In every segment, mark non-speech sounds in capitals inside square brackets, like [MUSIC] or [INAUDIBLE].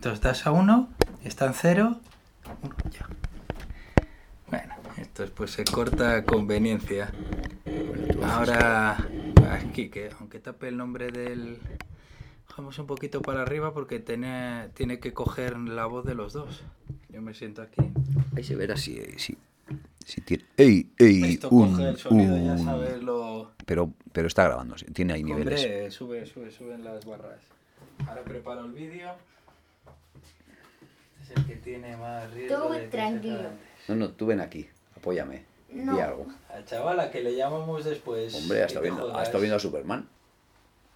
Entonces das a uno, está en cero, uno, ya. Bueno, esto pues se corta conveniencia. Ahora, aquí, que aunque tape el nombre del... Bajamos un poquito para arriba porque tiene, tiene que coger la voz de los dos. Yo me siento aquí. Ahí se verá si, si, si tiene... ¡Ey, ey! Esto un, coge el sonido, ya un- sabes lo... Pero, pero está grabando, tiene ahí niveles. Hombre, sube, sube, suben las barras. Ahora preparo el vídeo. Este es el que tiene más riesgo Tú de tranquilo. No, no, tú ven aquí, apóyame. No. Di algo. A que le llamamos después. Hombre, ha ¿qué estado viendo, ha juegas? estado viendo a Superman.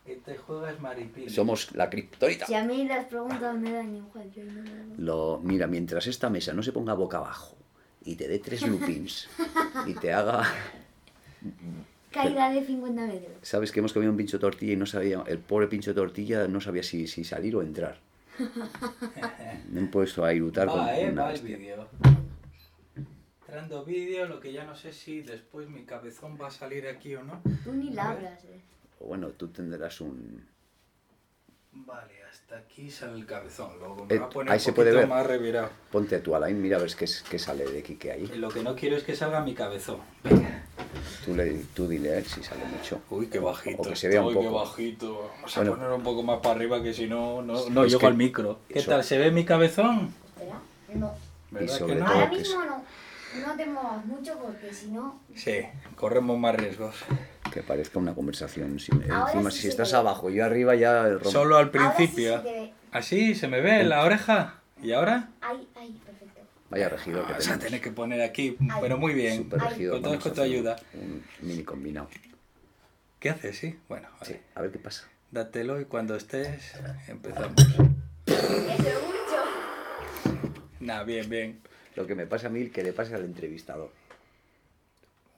¿Qué te juegas, Maripili? Somos la criptorita. Si a mí las preguntas me dan igual, yo no me hago. Lo, mira, mientras esta mesa no se ponga boca abajo y te dé tres loopings [LAUGHS] y te haga... Caída de 50 metros. Sabes que hemos comido un pincho de tortilla y no sabía, el pobre pincho de tortilla no sabía si, si salir o entrar. Me he puesto a irutar con Va, eh, una va el vídeo. Entrando vídeo, lo que ya no sé si después mi cabezón va a salir aquí o no. Tú ni labras, eh. O Bueno, tú tendrás un... Vale, hasta aquí sale el cabezón. Luego me Eh, va a poner ahí un se poquito puede ver. más revirado. Ponte tu Alain, mira a ver qué, es- qué sale de aquí que hay. Lo que no quiero es que salga mi cabezón. Tú, le, tú dile a él si sale mucho. Uy, qué bajito. O que se vea un poco. Qué bajito. Vamos a Bueno. poner un poco más para arriba que si no, no, no llego al micro. ¿Qué eso- tal? ¿Se ve mi cabezón? Espera. No. ¿Verdad sobre que no? todo- Ahora que mismo no. No te muevas mucho porque si no. Sí, corremos más riesgos. Que parezca una conversación. Si, Ahora encima, sí si estás ve. abajo y yo arriba ya... rompo. Solo al Ahora sí principio. se. Así, se me ve en la oreja. ¿Y ahora? Ahí, ahí, perfecto. Vaya regidor que Vas a tenemos. tener que poner aquí, pero muy bien. Con todo con tu ayuda. Un mini combinado. ¿Qué haces? Sí, bueno, vale. Sí, a ver qué pasa. Dátelo y cuando estés empezamos. Eso mucho. Nah, bien, bien. Lo que me pasa a mí, que le pasa al entrevistador.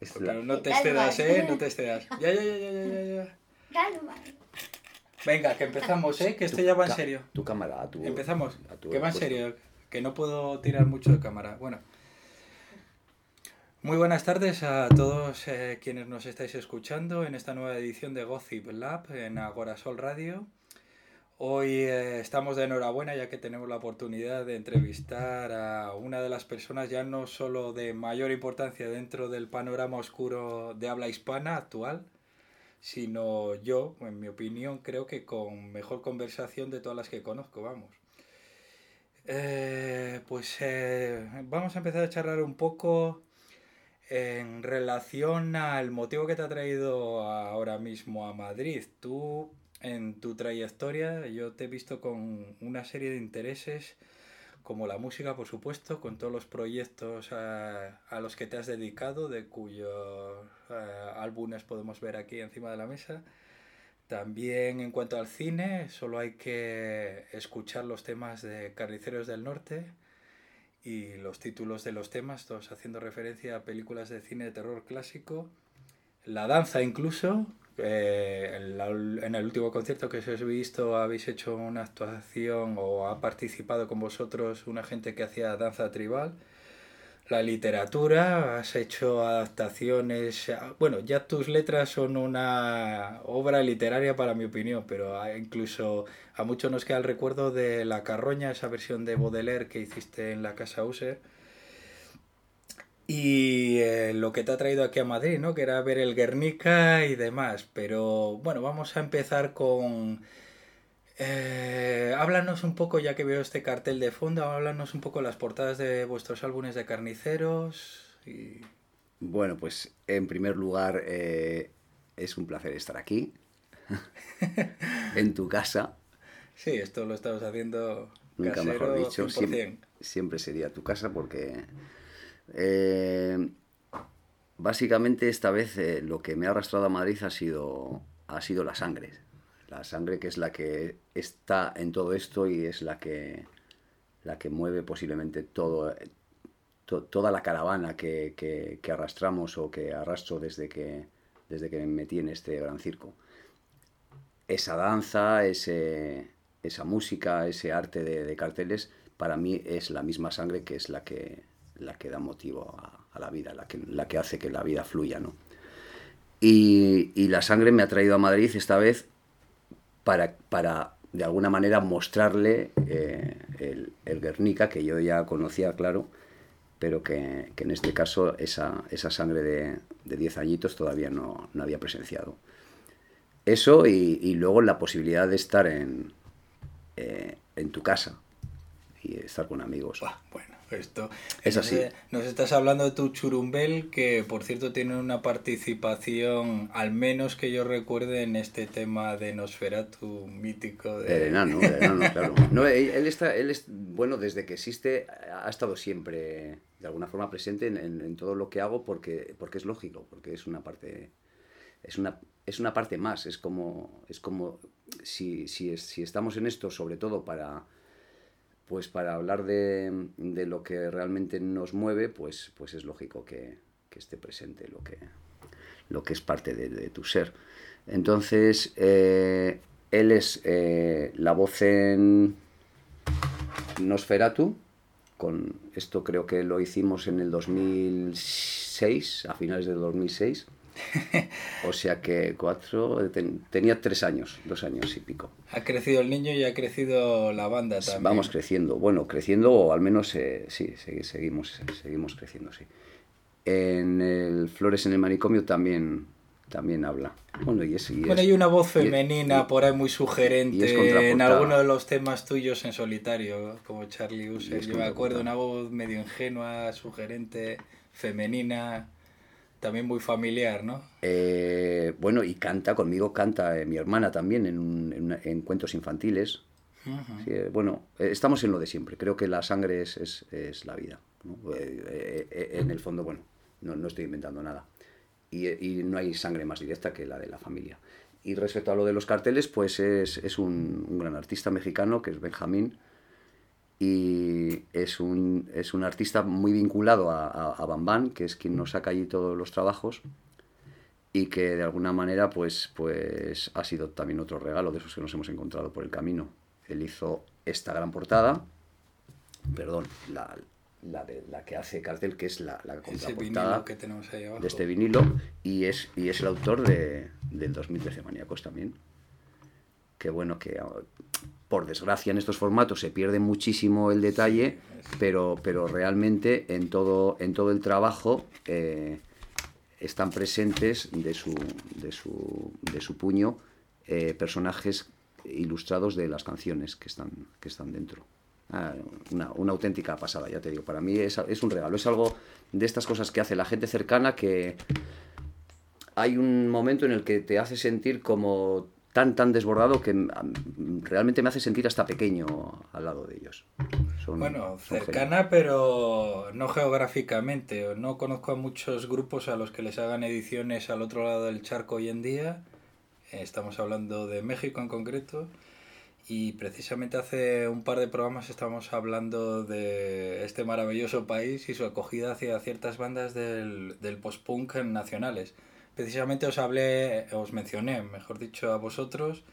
Es la- Pero no te excedas, ¿eh? No te excedas. Ya, ya, ya, ya, ya, ya. Calma. Venga, que empezamos, ¿eh? Que esto ya va en serio. Tu cámara, a tu... Empezamos. a tu Que va en puesto. serio. Que no puedo tirar mucho de cámara. Bueno. Muy buenas tardes a todos eh, quienes nos estáis escuchando en esta nueva edición de Gossip Lab en Agorasol Radio. Hoy eh, estamos de enhorabuena ya que tenemos la oportunidad de entrevistar a una de las personas ya no solo de mayor importancia dentro del panorama oscuro de habla hispana actual, sino yo, en mi opinión, creo que con mejor conversación de todas las que conozco, vamos. Eh, pues eh, vamos a empezar a charlar un poco en relación al motivo que te ha traído ahora mismo a Madrid. Tú, en tu trayectoria, yo te he visto con una serie de intereses, como la música, por supuesto, con todos los proyectos a, a los que te has dedicado, de cuyos eh, álbumes podemos ver aquí encima de la mesa. También en cuanto al cine, solo hay que escuchar los temas de Carniceros del Norte y los títulos de los temas, todos haciendo referencia a películas de cine de terror clásico. La danza incluso, eh, en, en el último concierto que os he visto habéis hecho una actuación o ha participado con vosotros una gente que hacía danza tribal. La literatura, has hecho adaptaciones, bueno, ya tus letras son una obra literaria para mi opinión, pero incluso a muchos nos queda el recuerdo de La Carroña, esa versión de Baudelaire que hiciste en la Casa User. Y eh, lo que te ha traído aquí a Madrid, ¿no? Que era ver el Guernica y demás. Pero bueno, vamos a empezar con... eh, háblanos un poco, ya que veo este cartel de fondo, háblanos un poco las portadas de vuestros álbumes de carniceros. Y... Bueno, pues en primer lugar, eh, es un placer estar aquí, [LAUGHS] en tu casa. Sí, esto lo estamos haciendo Nunca casero mejor dicho, 100%. siempre, siempre sería tu casa porque eh, básicamente esta vez lo que me ha arrastrado a Madrid ha sido, ha sido la sangre. La sangre que es la que está en todo esto y es la que, la que mueve posiblemente todo, to- toda la caravana que, que- que arrastramos o que arrastro desde que, desde que me metí en este gran circo esa danza, ese, esa música, ese arte de, de carteles, para mí es la misma sangre que es la que, la que da motivo a, a la vida, la que, la que hace que la vida fluya, ¿no? Y, y la sangre me ha traído a Madrid esta vez para, para de alguna manera mostrarle eh, el, el, Guernica, que yo ya conocía, claro, pero que, que en este caso esa, esa sangre de, de 10 añitos todavía no, no había presenciado. Eso y, y, luego la posibilidad de estar en, eh, en tu casa y estar con amigos. bueno, esto es así. Nos estás hablando de tu churumbel, que por cierto tiene una participación, al menos que yo recuerde, en este tema de Nosferatu mítico. De... El enano, el enano [LAUGHS] claro. No, él, está, él es, bueno, desde que existe, ha estado siempre, de alguna forma, presente en, en, en todo lo que hago porque, porque es lógico, porque es una parte. Es una, es una parte más, es como, es como si, si, si estamos en esto, sobre todo para, pues para hablar de, de, lo que realmente nos mueve, pues, pues es lógico que, que esté presente lo que, lo que es parte de, de tu ser. Entonces, eh, él es eh, la voz en Nosferatu, con esto creo que lo hicimos en el 2006, a finales del 2006. [LAUGHS] O sea que cuatro, ten, tenía tres años, dos años y pico. Ha crecido el niño y ha crecido la banda también. Vamos creciendo, bueno, creciendo o al menos eh, sí, seguimos, seguimos creciendo, sí. En el Flores en el manicomio también, también habla. Bueno, y es, y bueno, hay una voz femenina es, por ahí muy sugerente en alguno de los temas tuyos en solitario, como Charlie User. Yo me acuerdo una voz medio ingenua, sugerente, femenina también muy familiar, ¿no? Eh, bueno, y canta, conmigo canta eh, mi hermana también en, un, en, en cuentos infantiles. Uh -huh. sí, eh, bueno, estamos en lo de siempre, creo que la sangre es, es, es la vida. ¿no? en el fondo, bueno, no, no estoy inventando nada. Y, y, no hay sangre más directa que la de la familia. Y respecto a lo de los carteles, pues es, es un, un gran artista mexicano que es Benjamín y es un, es un artista muy vinculado a, a, a Bambán, que es quien nos saca allí todos los trabajos y que de alguna manera pues, pues ha sido también otro regalo de esos que nos hemos encontrado por el camino. Él hizo esta gran portada, perdón, la, la, de, la que hace cartel, que es la, la contraportada que tenemos ahí abajo. de este vinilo, y es, y es el autor de, del 2013 Maníacos también. Que bueno, que por desgracia en estos formatos se pierde muchísimo el detalle, pero, pero realmente en todo, en todo el trabajo eh, están presentes de su, de su, de su puño eh, personajes ilustrados de las canciones que están, que están dentro. Ah, una, una, auténtica pasada, ya te digo. Para mí es, es un regalo, es algo de estas cosas que hace la gente cercana que hay un momento en el que te hace sentir como tan, tan desbordado que realmente me hace sentir hasta pequeño al lado de ellos. Son, bueno, son cercana, genial. pero no geográficamente. No conozco a muchos grupos a los que les hagan ediciones al otro lado del charco hoy en día. Estamos hablando de México en concreto. Y precisamente hace un par de programas estamos hablando de este maravilloso país y su acogida hacia ciertas bandas del, del post-punk nacionales precisamente os hablé, os mencioné, mejor dicho, a vosotros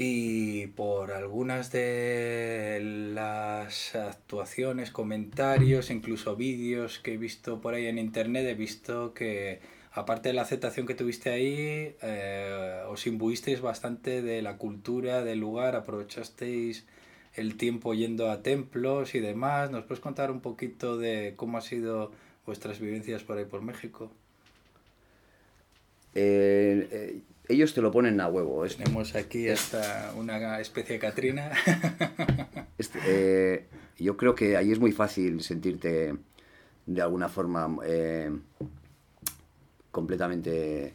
y por algunas de las actuaciones, comentarios, incluso vídeos que he visto por ahí en internet, he visto que aparte de la aceptación que tuviste ahí, eh, os imbuisteis bastante de la cultura del lugar, aprovechasteis el tiempo yendo a templos y demás. ¿Nos puedes contar un poquito de cómo han sido vuestras vivencias por ahí por México? Eh, eh, ellos te lo ponen a huevo. Tenemos aquí hasta una especie de Catrina. [LAUGHS] este, eh, yo creo que ahí es muy fácil sentirte de alguna forma completamente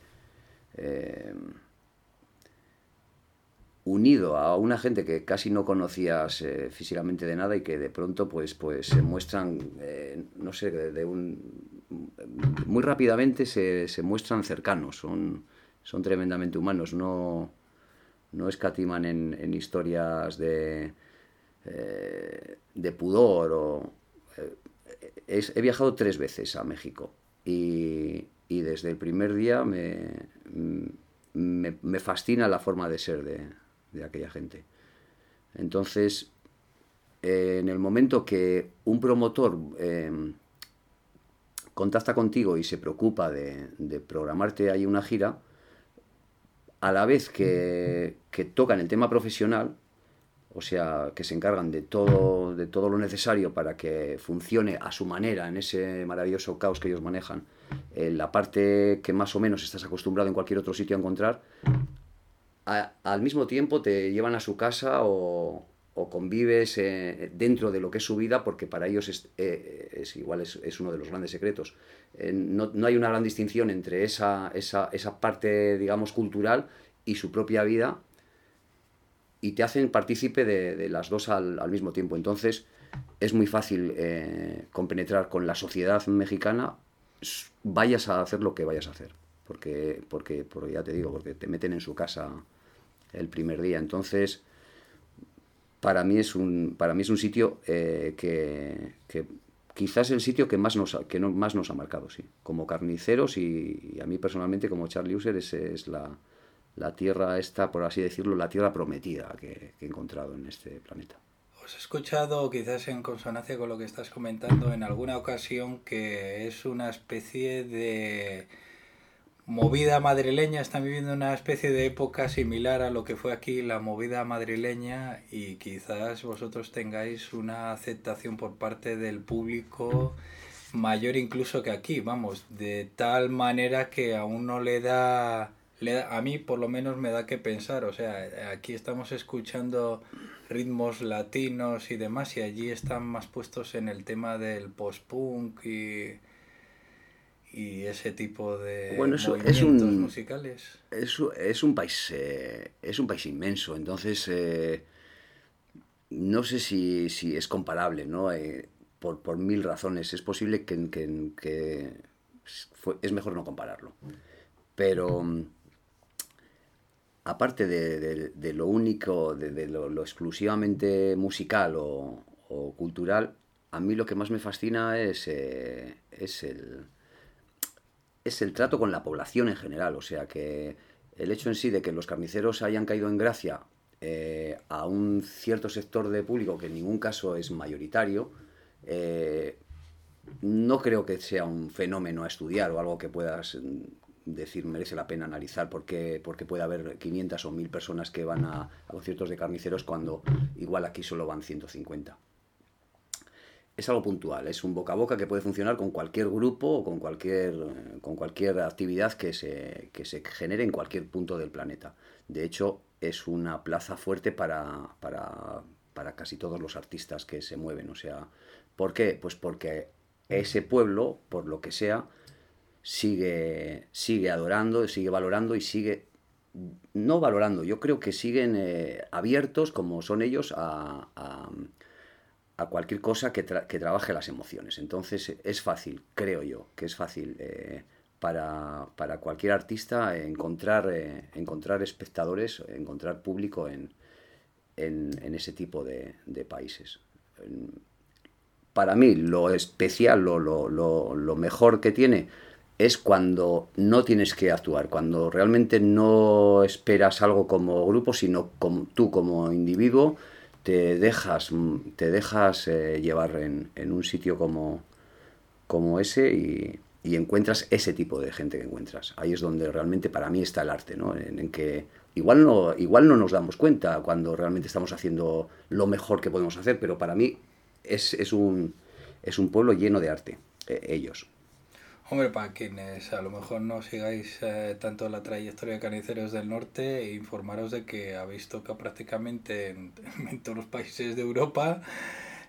unido a una gente que casi no conocías eh, físicamente de nada y que de pronto pues pues se muestran eh, no sé de, de, un muy rápidamente se, se muestran cercanos son son tremendamente humanos no no escatiman en, historias de eh, de pudor o es, he viajado tres veces a México y, y desde el primer día me, me, fascina la forma de ser de, de aquella gente. Entonces, eh, en el momento que un promotor eh, contacta contigo y se preocupa de, programarte ahí una gira, a la vez que, que tocan el tema profesional, o sea, que se encargan de todo, de todo lo necesario para que funcione a su manera en ese maravilloso caos que ellos manejan, en la parte que más o menos estás acostumbrado en cualquier otro sitio a encontrar, al mismo tiempo te llevan a su casa o, convives eh, dentro de lo que es su vida, porque para ellos es, eh, igual es, uno de los grandes secretos. Eh, no, no, hay una gran distinción entre esa, esa, esa parte, digamos, cultural y su propia vida y te hacen partícipe de, las dos al, mismo tiempo. Entonces es muy fácil compenetrar con la sociedad mexicana, vayas a hacer lo que vayas a hacer. Porque, porque, porque ya te digo, porque te meten en su casa el primer día. Entonces, para mí es un, para mí es un sitio eh, que, que, quizás el sitio que más nos, que no, más nos ha marcado, sí. Como carniceros y, a mí personalmente como Charlie User es, es la, la tierra esta, por así decirlo, la tierra prometida que, he encontrado en este planeta. Os he escuchado, quizás en consonancia con lo que estás comentando, en alguna ocasión que es una especie de movida madrileña, están viviendo una especie de época similar a lo que fue aquí la movida madrileña y quizás vosotros tengáis una aceptación por parte del público mayor incluso que aquí, vamos, de tal manera que aún no le da a mí por lo menos me da que pensar, o sea, aquí estamos escuchando ritmos latinos y demás y allí están más puestos en el tema del post-punk y, y ese tipo de bueno, eso, es un, musicales. Es, es, un país eh, es un país inmenso, entonces eh, no sé si, si, es comparable, ¿no? Eh, por, por, mil razones. Es posible que, que, que es mejor no compararlo. Pero aparte de, lo único, de, lo, exclusivamente musical o, cultural, a mí lo que más me fascina es, es, el, es el trato con la población en general. O sea, que el hecho en sí de que los carniceros hayan caído en gracia eh, a un cierto sector de público que en ningún caso es mayoritario, eh, no creo que sea un fenómeno a estudiar o algo que puedas decir merece la pena analizar porque, porque puede haber 500 o 1000 personas que van a, a, conciertos de carniceros cuando igual aquí solo van 150. Es algo puntual, es un boca a boca que puede funcionar con cualquier grupo o con cualquier, con cualquier actividad que se, que se genere en cualquier punto del planeta. De hecho, es una plaza fuerte para, para, para casi todos los artistas que se mueven. O sea, ¿por qué? Pues porque ese pueblo, por lo que sea, sigue, sigue adorando, sigue valorando y sigue, no valorando, yo creo que siguen eh, abiertos, como son ellos, a, a, cualquier cosa que, trabaje las emociones. Entonces es fácil, creo yo, que es fácil eh, para, para, cualquier artista encontrar, eh, encontrar espectadores, encontrar público en, en, en ese tipo de, de países para mí lo especial, lo, lo, lo, lo, mejor que tiene es cuando no tienes que actuar, cuando realmente no esperas algo como grupo, sino como, tú como individuo te dejas, te dejas eh, llevar en, un sitio como, como ese y, encuentras ese tipo de gente que encuentras. Ahí es donde realmente para mí está el arte, ¿no? en, que igual no, igual no nos damos cuenta cuando realmente estamos haciendo lo mejor que podemos hacer, pero para mí es, es, un, es un pueblo lleno de arte, eh, ellos. Hombre, para quienes a lo mejor no sigáis eh, tanto la trayectoria de Carniceros del Norte, informaros de que habéis tocado prácticamente [LAUGHS] en, todos los países de Europa.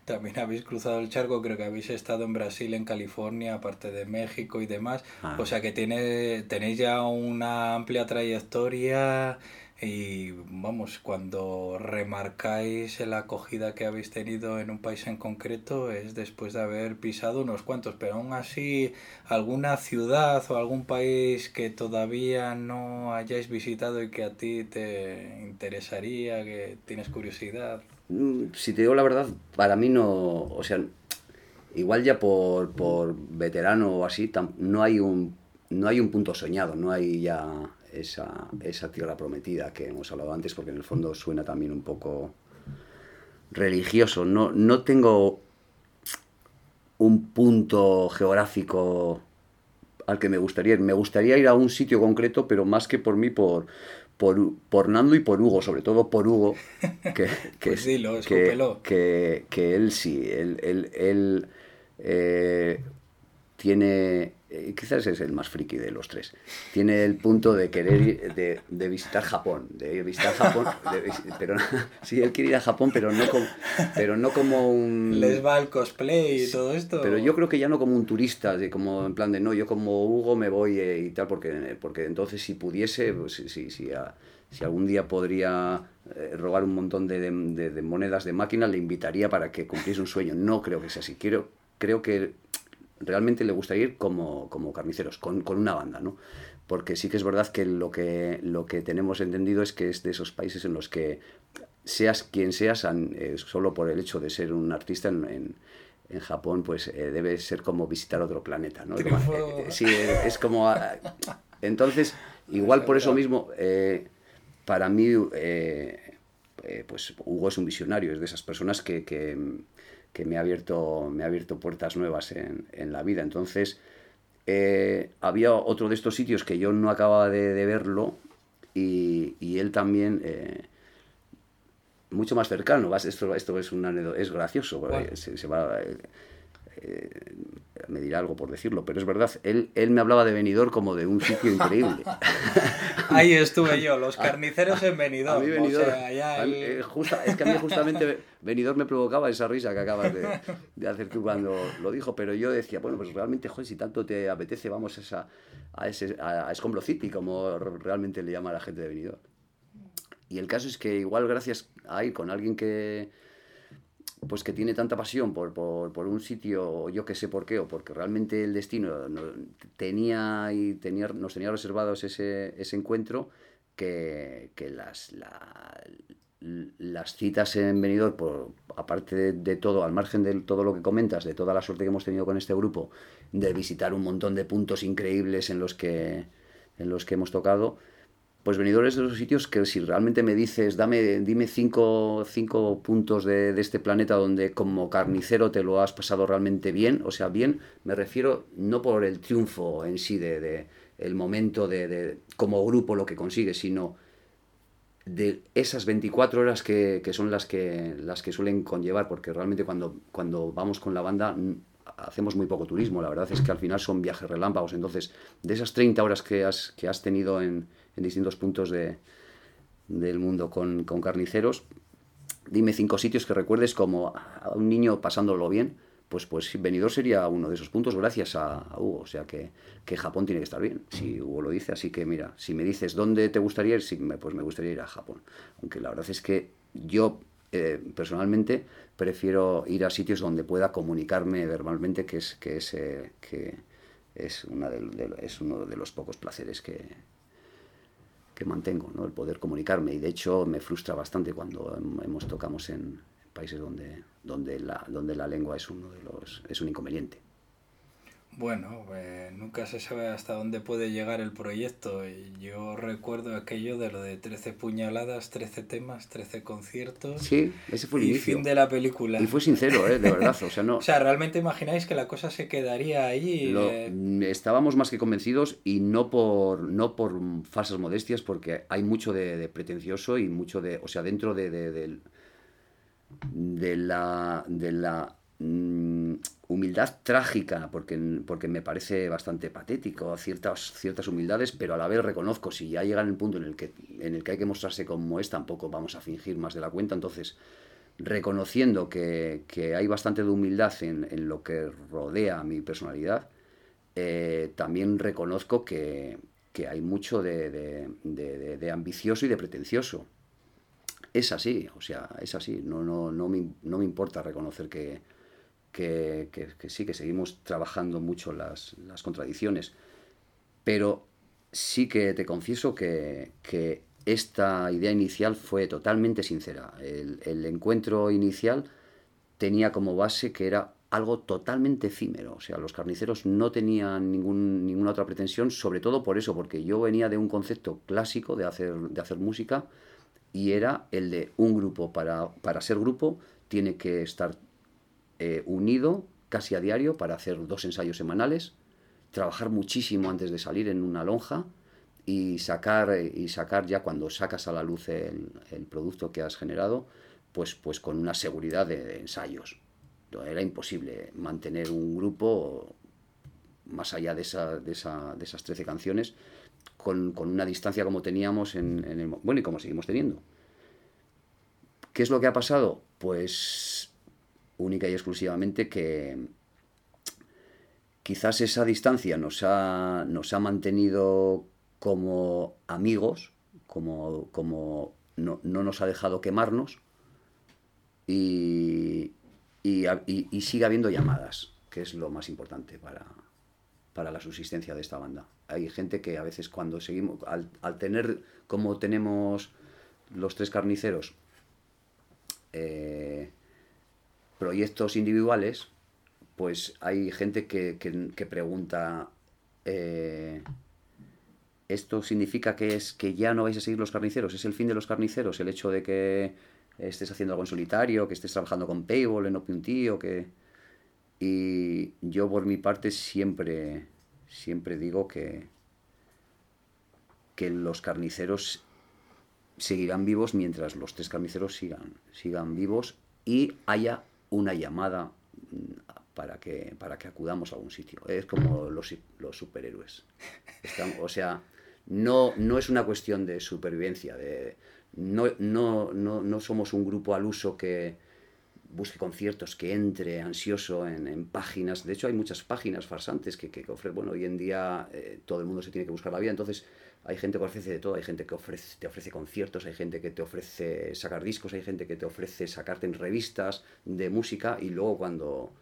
También habéis cruzado el charco, creo que habéis estado en Brasil, en California, aparte de México y demás. Ah. O sea que tiene, tenéis ya una amplia trayectoria y vamos, cuando remarcáis la acogida que habéis tenido en un país en concreto es después de haber pisado unos cuantos, pero aún así alguna ciudad o algún país que todavía no hayáis visitado y que a ti te interesaría, que tienes curiosidad. Mm, si te digo la verdad, para mí no, o sea, igual ya por, por veterano o así, no hay un no hay un punto soñado, no hay ya esa, esa tierra prometida que hemos hablado antes, porque en el fondo suena también un poco religioso. No, no tengo un punto geográfico al que me gustaría ir. Me gustaría ir a un sitio concreto, pero más que por mí, por, por, por Nando y por Hugo, sobre todo por Hugo, [LAUGHS] que, que, Pues es- dilo, que, que, que él sí, él, él, él, eh, tiene, eh, quizás es el más friki de los tres, tiene el punto de querer ir- de, de visitar Japón, de visitar Japón, de pero [LAUGHS] sí, él quiere ir a Japón, pero no como, pero no como un... ¿Les va el cosplay y todo esto? Pero yo creo que ya no como un turista, de como en plan de no, yo como Hugo me voy eh, y tal, porque, porque entonces si pudiese, pues, si, si, si, a- si algún día podría eh, robar un montón de, de- de monedas de máquina, le invitaría para que cumpliese un sueño. No creo que sea así. Quiero, creo que realmente le gustaría ir como, como carniceros, con, con una banda, ¿no? Porque sí que es verdad que lo, que lo que tenemos entendido es que es de esos países en los que seas quien seas, eh, solo por el hecho de ser un artista en, en- en Japón, pues eh, debe ser como visitar otro planeta, ¿no? Eh, [LAUGHS] sí, es como... ah, entonces, igual por eso mismo, eh, para mí, pues Hugo es un visionario, es de esas personas que, que, que me, ha abierto, me ha abierto puertas nuevas en, en la vida. Entonces, eh, había otro de estos sitios que yo no acababa de, de verlo y, y él también... eh, mucho más cercano. vas- Esto, esto es es gracioso. Se, se va, eh, me dirá algo por decirlo, pero es verdad. Él, él me hablaba de Benidorm como de un sitio increíble. [LAUGHS] Ahí estuve yo, los [LAUGHS] carniceros en A Benidorm. mí o Benidorm, sea, ya a mí, el- eh, justa- es que a mí justamente Benidorm me provocaba esa risa que acabas de, de hacer tú cuando lo dijo, pero yo decía, bueno, pues realmente, joder, si tanto te apetece, vamos a, esa, a ese a, a Escombro City, como realmente le llama a la gente de Benidorm. Y el caso es que igual gracias a ir con alguien que pues que tiene tanta pasión por, por, un sitio, yo que sé por qué, o porque realmente el destino no- tenía y tenía, nos tenía reservados ese, ese encuentro, que, que las, la- las citas en Benidorm, por, aparte de, de todo, al margen de todo lo que comentas, de toda la suerte que hemos tenido con este grupo, de visitar un montón de puntos increíbles en los que, en los que hemos tocado, pues Benidorm es de los sitios que si realmente me dices, dame, dime cinco, cinco puntos de, de este planeta donde como carnicero te lo has pasado realmente bien, o sea, bien, me refiero no por el triunfo en sí, de, de el momento de, de como grupo lo que consigues, sino de esas 24 horas que, que son las que, las que suelen conllevar, porque realmente cuando, cuando vamos con la banda mm, hacemos muy poco turismo, la verdad es que al final son viajes relámpagos, entonces de esas 30 horas que has, que has tenido en, en distintos puntos de, del mundo con, con carniceros, dime cinco sitios que recuerdes como a un niño pasándolo bien, pues, pues Benidorm sería uno de esos puntos gracias a, a Hugo. O sea que, que Japón tiene que estar bien, si Hugo lo dice. Así que mira, si me dices dónde te gustaría ir, pues me gustaría ir a Japón. Aunque la verdad es que yo eh, personalmente prefiero ir a sitios donde pueda comunicarme verbalmente, que es, que es, eh, que es, una del- de- es uno de los pocos placeres que, que mantengo, ¿no? el poder comunicarme. Y de hecho me frustra bastante cuando hem- hemos tocamos en países donde, donde, la, donde la lengua es, uno de los, es un inconveniente. Bueno, eh, nunca se sabe hasta dónde puede llegar el proyecto. Y yo recuerdo aquello de lo de 13 puñaladas, 13 temas, 13 conciertos. Sí, ese fue el y inicio. fin de la película. Y fue sincero, ¿eh? de verdad. O sea, no, [LAUGHS] O sea, ¿realmente imagináis que la cosa se quedaría ahí? Lo- Eh, estábamos más que convencidos y no por, no por falsas modestias, porque hay mucho de, de pretencioso y mucho de, o sea, dentro de, de, de la, de la mm, humildad trágica, porque, porque me parece bastante patético ciertas, ciertas humildades, pero a la vez reconozco, si ya llega en el punto en el, que, en el que hay que mostrarse como es, tampoco vamos a fingir más de la cuenta, entonces reconociendo que, que hay bastante de humildad en, en lo que rodea mi personalidad, eh, también reconozco que, que hay mucho de- de- de- de ambicioso y de pretencioso. Es así, o sea, es así. No, no, no, me, no me importa reconocer que, que, sí, que seguimos trabajando mucho las, las contradicciones. Pero sí que te confieso que, que esta idea inicial fue totalmente sincera. El, el encuentro inicial tenía como base que era algo totalmente efímero. O sea, los carniceros no tenían ningún, ninguna otra pretensión, sobre todo por eso, porque yo venía de un concepto clásico de hacer, de hacer música y era el de un grupo para, para ser grupo tiene que estar eh, unido casi a diario para hacer dos ensayos semanales, trabajar muchísimo antes de salir en una lonja y sacar, y sacar ya cuando sacas a la luz el, producto que has generado, pues, pues con una seguridad de, ensayos. Era imposible mantener un grupo más allá de, de esas 13 canciones con, con, una distancia como teníamos en, en el... Bueno, y como seguimos teniendo. ¿Qué es lo que ha pasado? Pues única y exclusivamente que quizás esa distancia nos ha, nos ha mantenido como amigos, como, como no, no, nos ha dejado quemarnos y, y, y, sigue habiendo llamadas, que es lo más importante para, para, la subsistencia de esta banda. Hay gente que a veces cuando seguimos, al, al tener como tenemos los tres carniceros, eh, proyectos individuales, pues hay gente que, que, pregunta, eh, ¿esto significa que es que ya no vais a seguir los carniceros? ¿Es el fin de los carniceros el hecho de que estés haciendo algo en solitario, que estés trabajando con Paywall en OpenT o que... Y yo por mi parte siempre, siempre digo que, que los carniceros seguirán vivos mientras los tres carniceros sigan, sigan vivos y haya una llamada para que, para que acudamos a algún sitio. Es como los, los superhéroes. O sea, no, no es una cuestión de supervivencia, de, no, no, no, no somos un grupo al uso que busque conciertos, que entre ansioso en, páginas. De hecho, hay muchas páginas farsantes que, que ofrecen, bueno, hoy en día eh, todo el mundo se tiene que buscar la vida, entonces hay gente que ofrece de todo, hay gente que ofrece, te ofrece conciertos, hay gente que te ofrece sacar discos, hay gente que te ofrece sacarte en revistas de música y luego cuando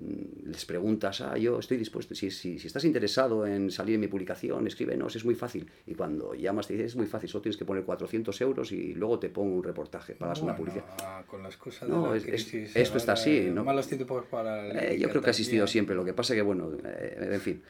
les preguntas, ah, yo estoy dispuesto, si, si, si, estás interesado en salir en mi publicación, escríbenos, es muy fácil. Y cuando llamas te dices, es muy fácil, solo tienes que poner 400 euros y luego te pongo un reportaje, pagas bueno, una publicidad. Con las cosas no, de es, crisis, es, esto está así. ¿no? ¿no? Malos tiempos para eh, yo creo que ha existido siempre, lo que pasa que, bueno, eh, en fin.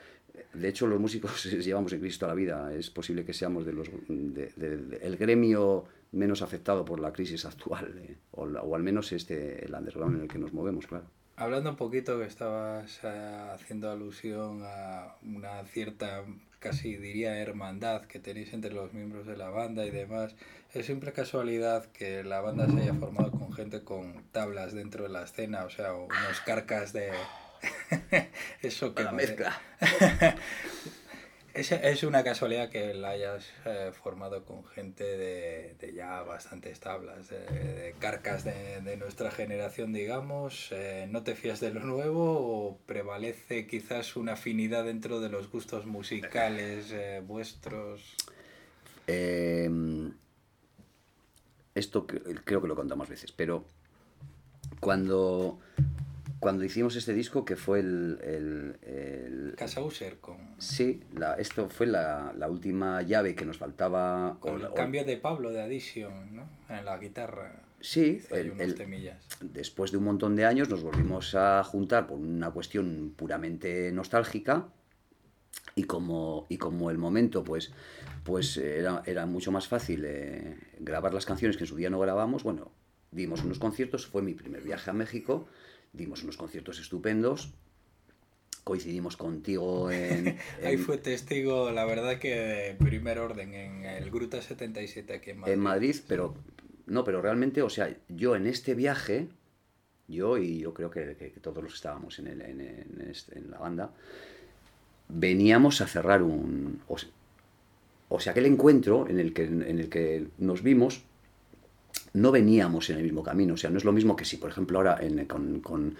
De hecho, los músicos [LAUGHS] llevamos en crisis toda la vida. Es posible que seamos de los, de, de, de, el gremio menos afectado por la crisis actual, eh, o, la, o, al menos este, el underground en el que nos movemos, claro. Hablando un poquito que estabas eh, haciendo alusión a una cierta, casi diría, hermandad que tenéis entre los miembros de la banda y demás, es simple casualidad que la banda se haya formado con gente con tablas dentro de la escena, o sea, unos carcas de, [LAUGHS] Eso que la mezcla. [LAUGHS] es, es, una casualidad que la hayas eh, formado con gente de, de, ya bastantes tablas, de, carcas de, de, nuestra generación, digamos. Eh, ¿No te fías de lo nuevo o prevalece quizás una afinidad dentro de los gustos musicales eh, vuestros? Em, esto creo que lo más veces, pero cuando cuando hicimos este disco, que fue el... el, el Casa User con... Sí, la, esto fue la, la, última llave que nos faltaba... Con el cambio de Pablo de Addition, ¿no? En la guitarra. Sí, el, el, después de un montón de años nos volvimos a juntar por una cuestión puramente nostálgica y como, y como el momento pues, pues era, era mucho más fácil eh, grabar las canciones que en su día no grabamos, bueno, dimos unos conciertos, fue mi primer viaje a México dimos unos conciertos estupendos. Coincidimos contigo en, [LAUGHS] en... Ahí fue testigo, la verdad que de primer orden, en el Gruta 77 aquí en Madrid. En Madrid, pero no, pero realmente, o sea, yo en este viaje, yo y yo creo que, todos los que estábamos en, el, en, en, este, en, la banda, veníamos a cerrar un... O sea, o sea, aquel encuentro en el que, en el que nos vimos no veníamos en el mismo camino. O sea, no es lo mismo que si, por ejemplo, ahora con, con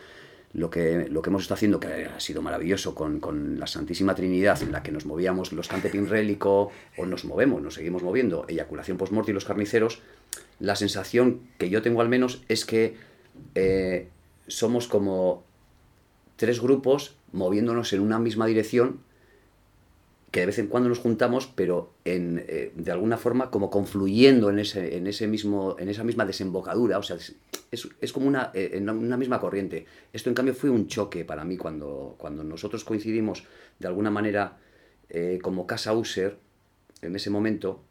lo, que, lo que hemos estado haciendo, que ha sido maravilloso, con, con la Santísima Trinidad, en la que nos movíamos los Cantepin Rélico, o nos movemos, nos seguimos moviendo, eyaculación post-morte y los carniceros, la sensación que yo tengo al menos es que eh, somos como tres grupos moviéndonos en una misma dirección que de vez en cuando nos juntamos, pero en, eh, de alguna forma como confluyendo en, ese, en, ese mismo, en esa misma desembocadura, o sea, es, es como una, eh, una misma corriente. Esto en cambio fue un choque para mí cuando, cuando nosotros coincidimos de alguna manera eh, como Casa User, en ese momento,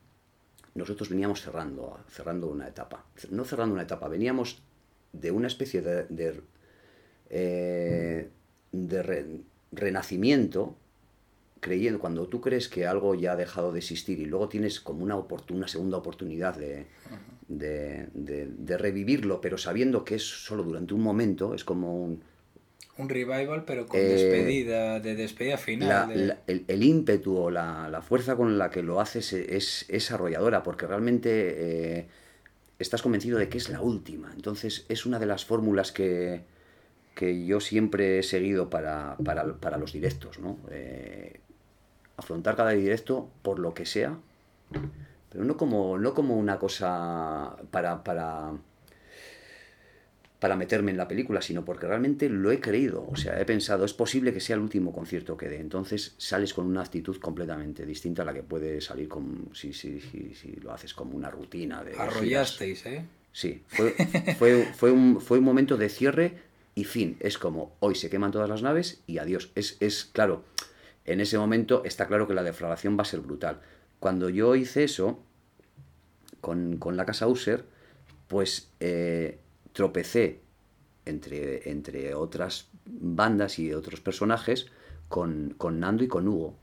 nosotros veníamos cerrando, cerrando una etapa. No cerrando una etapa, veníamos de una especie de, de, de re, renacimiento creyendo, cuando tú crees que algo ya ha dejado de existir y luego tienes como una, oportun- una segunda oportunidad de, de- de- de revivirlo, pero sabiendo que es solo durante un momento, es como un, Un revival, pero con Eh, despedida, de despedida final. la- de- la- el, el ímpetu o la, la fuerza con la que lo haces es, es arrolladora, porque realmente eh, estás convencido de que es la última. Entonces es una de las fórmulas que, que yo siempre he seguido para, para- para los directos, ¿no? Eh, afrontar cada directo por lo que sea, pero no como, no como una cosa para, para, para meterme en la película, sino porque realmente lo he creído. O sea, he pensado, es posible que sea el último concierto que dé. Entonces sales con una actitud completamente distinta a la que puede salir con, si, si, si, si lo haces como una rutina. De giras. Arrollasteis, ¿eh? Sí, fue, fue, fue, un, fue un momento de cierre y fin. Es como, hoy se queman todas las naves y adiós. Es, es claro, en ese momento está claro que la deflagración va a ser brutal. Cuando yo hice eso con, con la casa User, pues eh, tropecé entre, entre otras bandas y otros personajes con, con Nando y con Hugo.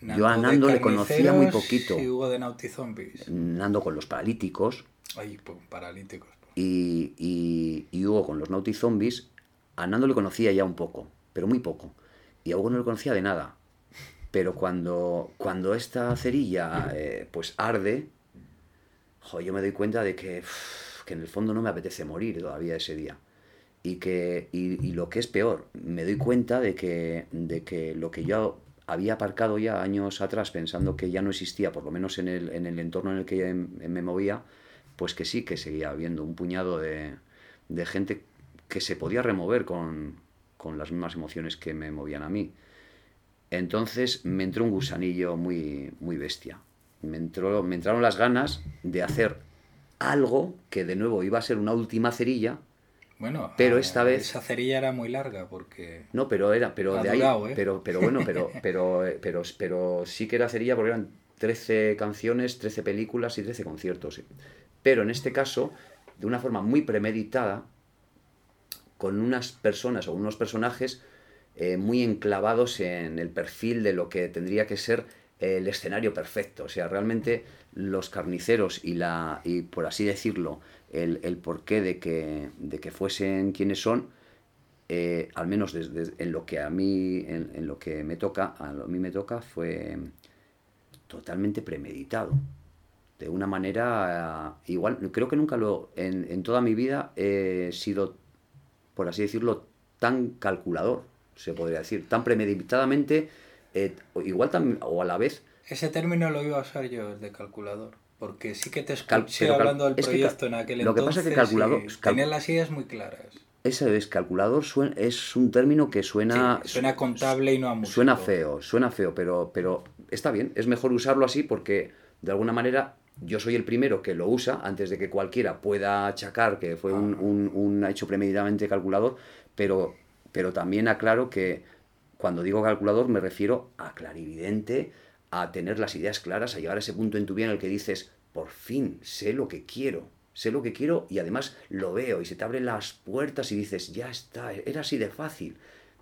Yo a Nando le conocía muy poquito. Y Hugo de Naughty Zombies. Nando con los paralíticos, Ay, pues, paralíticos. y, y, y Hugo con los Naughty Zombies, a Nando le conocía ya un poco, pero muy poco. Y a Hugo no le conocía de nada. Pero cuando, cuando esta cerilla eh, pues arde, jo, yo me doy cuenta de que, uf, que en el fondo no me apetece morir todavía ese día. Y, que, y, y lo que es peor, me doy cuenta de que, de que lo que yo había aparcado ya años atrás pensando que ya no existía, por lo menos en el, en el entorno en el que me movía, pues que sí, que seguía habiendo un puñado de, de gente que se podía remover con, con las mismas emociones que me movían a mí. Entonces me entró un gusanillo muy, muy bestia. Me, entró, me entraron las ganas de hacer algo que de nuevo iba a ser una última cerilla. Bueno, Pero ah, esta vez- Esa cerilla era muy larga porque. No, pero era, pero de ahí, ¿eh? pero, pero bueno, pero, [LAUGHS] pero, pero, pero sí que era cerilla porque eran 13 canciones, 13 películas y 13 conciertos. Pero en este caso, de una forma muy premeditada, con unas personas o unos personajes eh, muy enclavados en el perfil de lo que tendría que ser el escenario perfecto. O sea, realmente los carniceros y la y por así decirlo, el, el porqué de que, de que fuesen quienes son, eh, al menos desde en lo que a mí en, en lo que me toca, a mí me toca fue totalmente premeditado. De una manera eh, igual, creo que nunca lo en, en toda mi vida he sido por así decirlo, tan calculador, se podría decir, tan premeditadamente, eh, igual o a la vez. Ese término lo iba a usar yo, el de calculador. Porque sí que te escuché hablando del que proyecto en aquel lo que entonces. pasa es que calculador- cal- tenías las ideas muy claras. Ese es calculador, suen- es un término que suena. Sí, suena contable y no a músico. Suena feo, suena feo, pero, pero está bien, es mejor usarlo así porque de alguna manera yo soy el primero que lo usa antes de que cualquiera pueda achacar que fue un, un- un hecho premeditadamente calculador, pero, pero también aclaro que cuando digo calculador me refiero a clarividente, a tener las ideas claras, a llegar a ese punto en tu vida en el que dices, por fin, sé lo que quiero, sé lo que quiero y además lo veo y se te abren las puertas y dices, ya está, era así de fácil.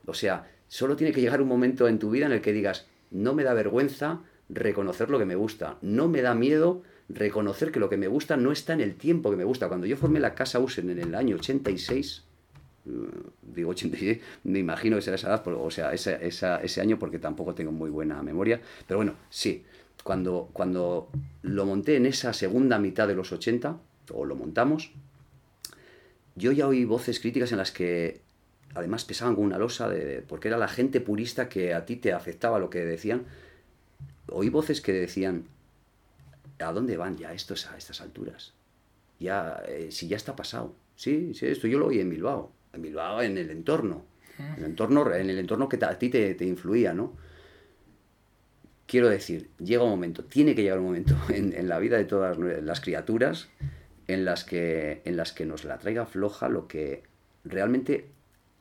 O sea, solo tiene que llegar un momento en tu vida en el que digas, no me da vergüenza reconocer lo que me gusta, no me da miedo reconocer que lo que me gusta no está en el tiempo que me gusta. Cuando yo formé la casa Usen en el año 86, eh, digo 86, me imagino que será esa edad, o sea, esa- esa- ese año porque tampoco tengo muy buena memoria, pero bueno, sí, cuando, cuando lo monté en esa segunda mitad de los 80, o lo montamos, yo ya oí voces críticas en las que además pesaban con una losa, de, porque era la gente purista que a ti te afectaba lo que decían. Oí voces que decían, ¿a dónde van ya estos a estas alturas? Ya, eh, si ya está pasado. Sí, sí, esto yo lo oí en Bilbao. En Bilbao, en el entorno. En el entorno, en el entorno que a ti te, te influía, ¿no? Quiero decir, llega un momento, tiene que llegar un momento [LAUGHS] en, en la vida de todas las criaturas en las que, en las que nos la traiga floja lo que realmente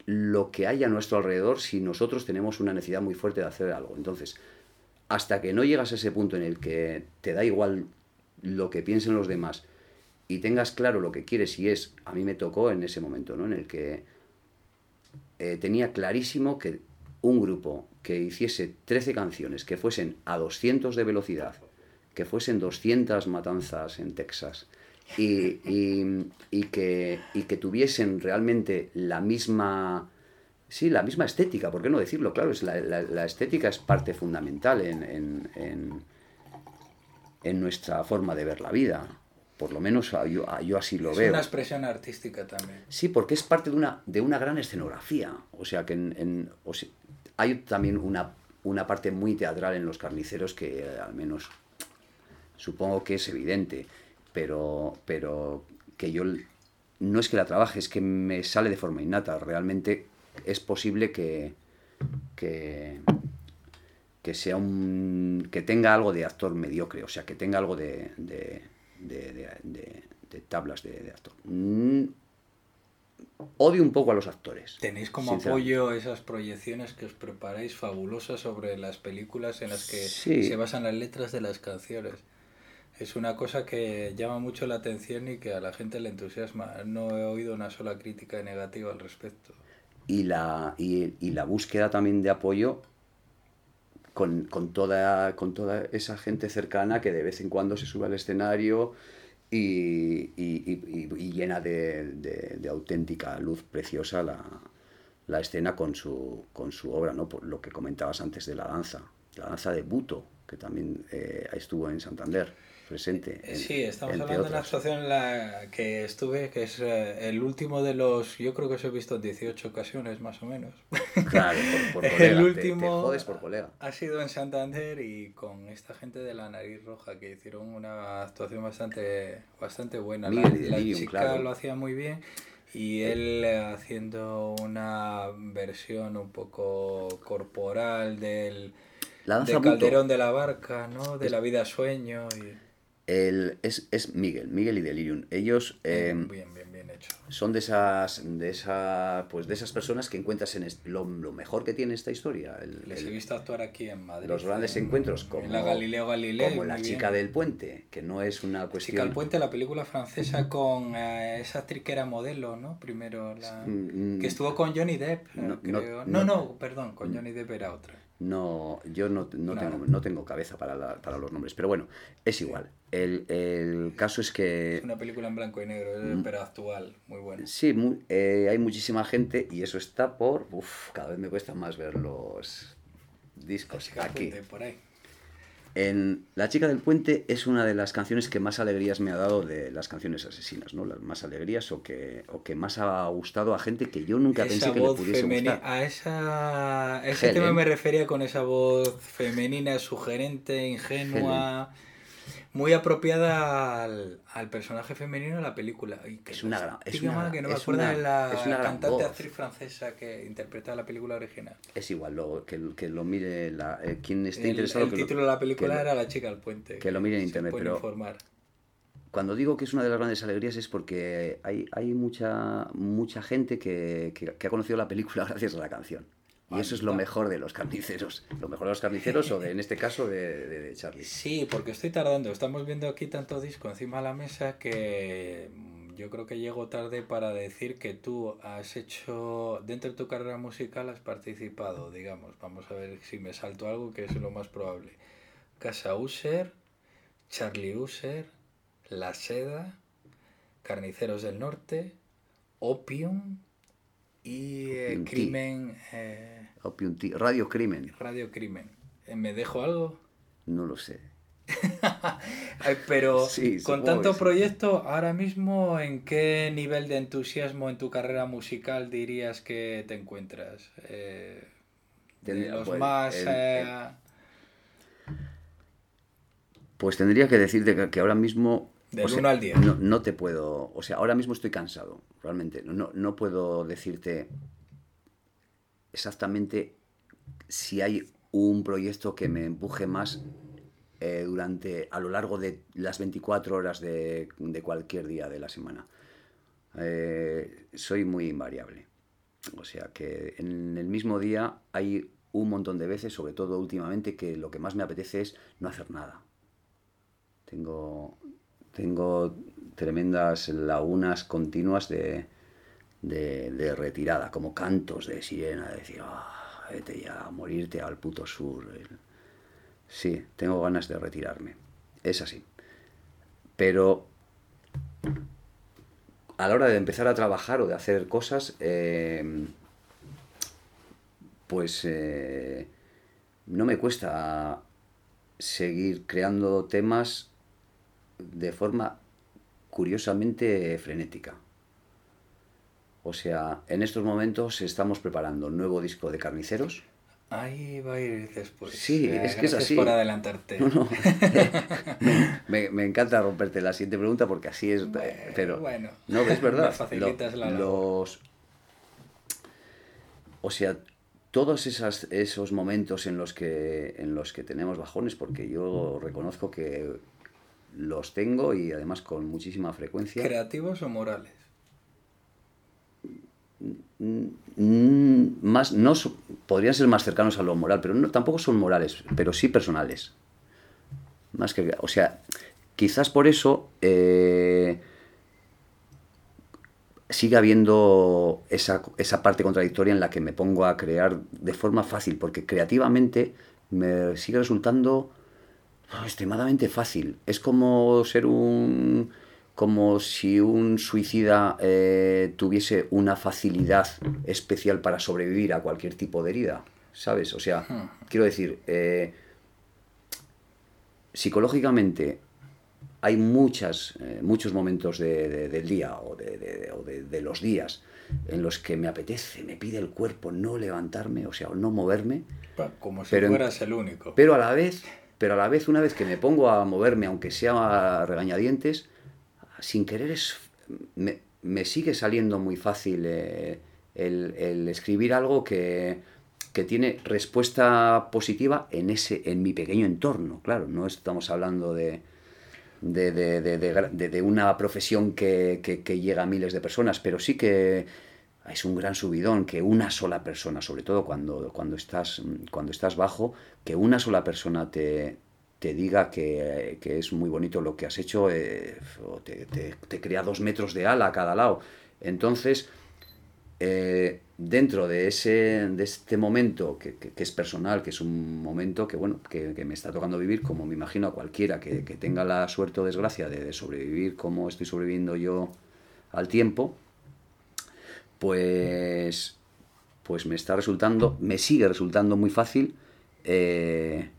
lo que hay a nuestro alrededor si nosotros tenemos una necesidad muy fuerte de hacer algo. Entonces, hasta que no llegas a ese punto en el que te da igual lo que piensen los demás y tengas claro lo que quieres y es, a mí me tocó en ese momento, ¿no? En el que eh, tenía clarísimo que un grupo que hiciese 13 canciones que fuesen a 200 de velocidad, que fuesen 200 matanzas en Texas y, y- y que, y que tuviesen realmente la misma... Sí, la misma estética, ¿por qué no decirlo? Claro, es la, la- la estética es parte fundamental en, en- en- en nuestra forma de ver la vida. Por lo menos ah, yo, ah, yo así lo es veo. una expresión artística también. Sí, porque es parte de una, de una gran escenografía. O sea que en, o sea, hay también una, una parte muy teatral en los carniceros que eh, al menos supongo que es evidente, pero, pero que yo no es que la trabaje, es que me sale de forma innata. Realmente es posible que, que, que sea un que tenga algo de actor mediocre, o sea, que tenga algo de, de, de- de- tablas de, de actor. Mm, odio un poco a los actores. Tenéis como apoyo esas proyecciones que os preparáis fabulosas sobre las películas en las que Sí. se basan las letras de las canciones. Es una cosa que llama mucho la atención y que a la gente le entusiasma. No he oído una sola crítica negativa al respecto. Y la, y, y la búsqueda también de apoyo con, con toda, con toda esa gente cercana que de vez en cuando se sube al escenario y, y- y- llena de, de- de auténtica luz preciosa la, la escena con su, con su obra, ¿no? Por lo que comentabas antes de la danza, la danza de Buto, que también eh, estuvo en Santander, presente. en- Sí, estamos hablando de una actuación en la que estuve, que es eh, el último de los, yo creo que os he visto en 18 ocasiones más o menos. Claro, por, [LAUGHS] por colega, el te- te último jodes por colega. ha sido en Santander y con esta gente de la nariz roja que hicieron una actuación bastante, bastante buena. La, Miguel chica claro. lo hacía muy bien y él eh, haciendo una versión un poco corporal del, La danza del calderón de la barca, ¿no? De la vida sueño y El, es, es Miguel, Miguel y Delirium. Ellos eh, bien, bien, bien hecho. son de esas, de esa, pues de esas personas que encuentras en lo, lo mejor que tiene esta historia. el- Les el- he visto actuar aquí en Madrid. los grandes en- encuentros en como, la Galileo Galilei. como la chica del puente, que no es una cuestión... Chica al Puente, la película francesa con eh, esa actriz que era modelo, ¿no? Primero, la... Mm, que estuvo con Johnny Depp, eh, No, no, creo. no. No, no, perdón, con Johnny Depp era otra. No, yo no, no, No. tengo, no tengo cabeza para, la- para los nombres, pero bueno, es igual. El, el caso es que... Es una película en blanco y negro, Mm. pero actual, muy buena. Sí, mu- eh, hay muchísima gente y eso está por... Uf, cada vez me cuesta más ver los discos Chica al aquí. Puente, por ahí. En La chica del puente es una de las canciones que más alegrías me ha dado de las canciones asesinas, ¿no? Las más alegrías o que, o que más ha gustado a gente que yo nunca pensé que le pudiese gustar. a esa, ese Helen. tema me refería con esa voz femenina, sugerente, ingenua, muy apropiada al, al personaje femenino de la película. Y que Es una gran- es una que no me acuerdo una- de la es una cantante actriz francesa que interpreta la película original. Es igual, lo, que, que lo mire la, eh, quien esté El, interesado. el que lo- título de la película era La chica al puente. que lo mire en internet, pero- informar. Cuando digo que es una de las grandes alegrías es porque hay, hay mucha, mucha gente que, que- que ha conocido la película [LAUGHS] gracias a la canción. Y eso es lo mejor de los carniceros. Lo mejor de los carniceros o de, en este caso de, de, de Charlie. Sí, porque estoy tardando. Estamos viendo aquí tanto disco encima de la mesa que mm, yo creo que llego tarde para decir que tú has hecho, dentro de tu carrera musical has participado, digamos. Vamos a ver si me salto algo que es lo más probable. Casa User, Charlie User, La Seda, Carniceros del Norte, Opium y eh. Crimen, eh, Radio Crimen, Radio Crimen. Eh, ¿Me dejo algo? no lo sé. [LAUGHS] Pero Sí, con tanto sí. proyecto, ahora mismo, ¿en qué nivel de entusiasmo en tu carrera musical dirías que te encuentras? Eh, de los pues, más... el- Pues tendría que decirte que, que ahora mismo... Del o sea, uno al diez. No, no te puedo... O sea, ahora mismo estoy cansado, realmente. No, no puedo decirte exactamente si hay un proyecto que me empuje más eh, durante a lo largo de las 24 horas de, de cualquier día de la semana. Eh, soy muy invariable. O sea que en el mismo día hay un montón de veces, sobre todo últimamente, que lo que más me apetece es no hacer nada. Tengo, tengo tremendas lagunas continuas de, de, de retirada, como cantos de sirena, de decir, "Ah, vete ya morirte al puto sur. Sí, tengo ganas de retirarme. Es así. Pero a la hora de empezar a trabajar o de hacer cosas, eh, pues eh, no me cuesta seguir creando temas de forma curiosamente frenética. O sea, en estos momentos estamos preparando un nuevo disco de Carniceros. Ahí va a ir después. Sí, Eh, es que es así. por adelantarte. No, no. [LAUGHS] me, me encanta romperte la siguiente pregunta porque así es. pero bueno. no, es verdad. [LAUGHS] Me facilitas la los, o sea, todos esas, esos momentos en los que en los que tenemos bajones, porque yo reconozco que los tengo y además con muchísima frecuencia. ¿Creativos o morales? Mm, más no podrían ser más cercanos a lo moral pero no tampoco son morales pero sí personales más que o sea quizás por eso eh, sigue habiendo esa, esa parte contradictoria en la que me pongo a crear de forma fácil porque creativamente me sigue resultando extremadamente fácil es como ser un como si un suicida eh, tuviese una facilidad especial para sobrevivir a cualquier tipo de herida, ¿sabes? O sea, quiero decir, eh, psicológicamente hay muchas, eh, muchos momentos de- de- del día o, de, o de- los días en los que me apetece, me pide el cuerpo no levantarme, o sea, no moverme, Como si Pero fueras el único. pero a la vez, pero a la vez una vez que me pongo a moverme, aunque sea a regañadientes, sin querer es, me, me sigue saliendo muy fácil eh, el, escribir algo que, que tiene respuesta positiva en ese, en mi pequeño entorno. Claro, no estamos hablando de, de, de- de- una profesión que- que llega a miles de personas, pero sí que es un gran subidón que una sola persona, sobre todo cuando, cuando, estás, cuando estás bajo, que una sola persona te, te diga que, que es muy bonito lo que has hecho, eh, te, crea dos metros de ala a cada lado. Entonces, eh, dentro de, ese, de este momento que, que- es personal, que es un momento que, bueno, que, me está tocando vivir, como me imagino a cualquiera que tenga la suerte o desgracia de, de sobrevivir como estoy sobreviviendo yo al tiempo, pues, pues me está resultando, me sigue resultando muy fácil eh,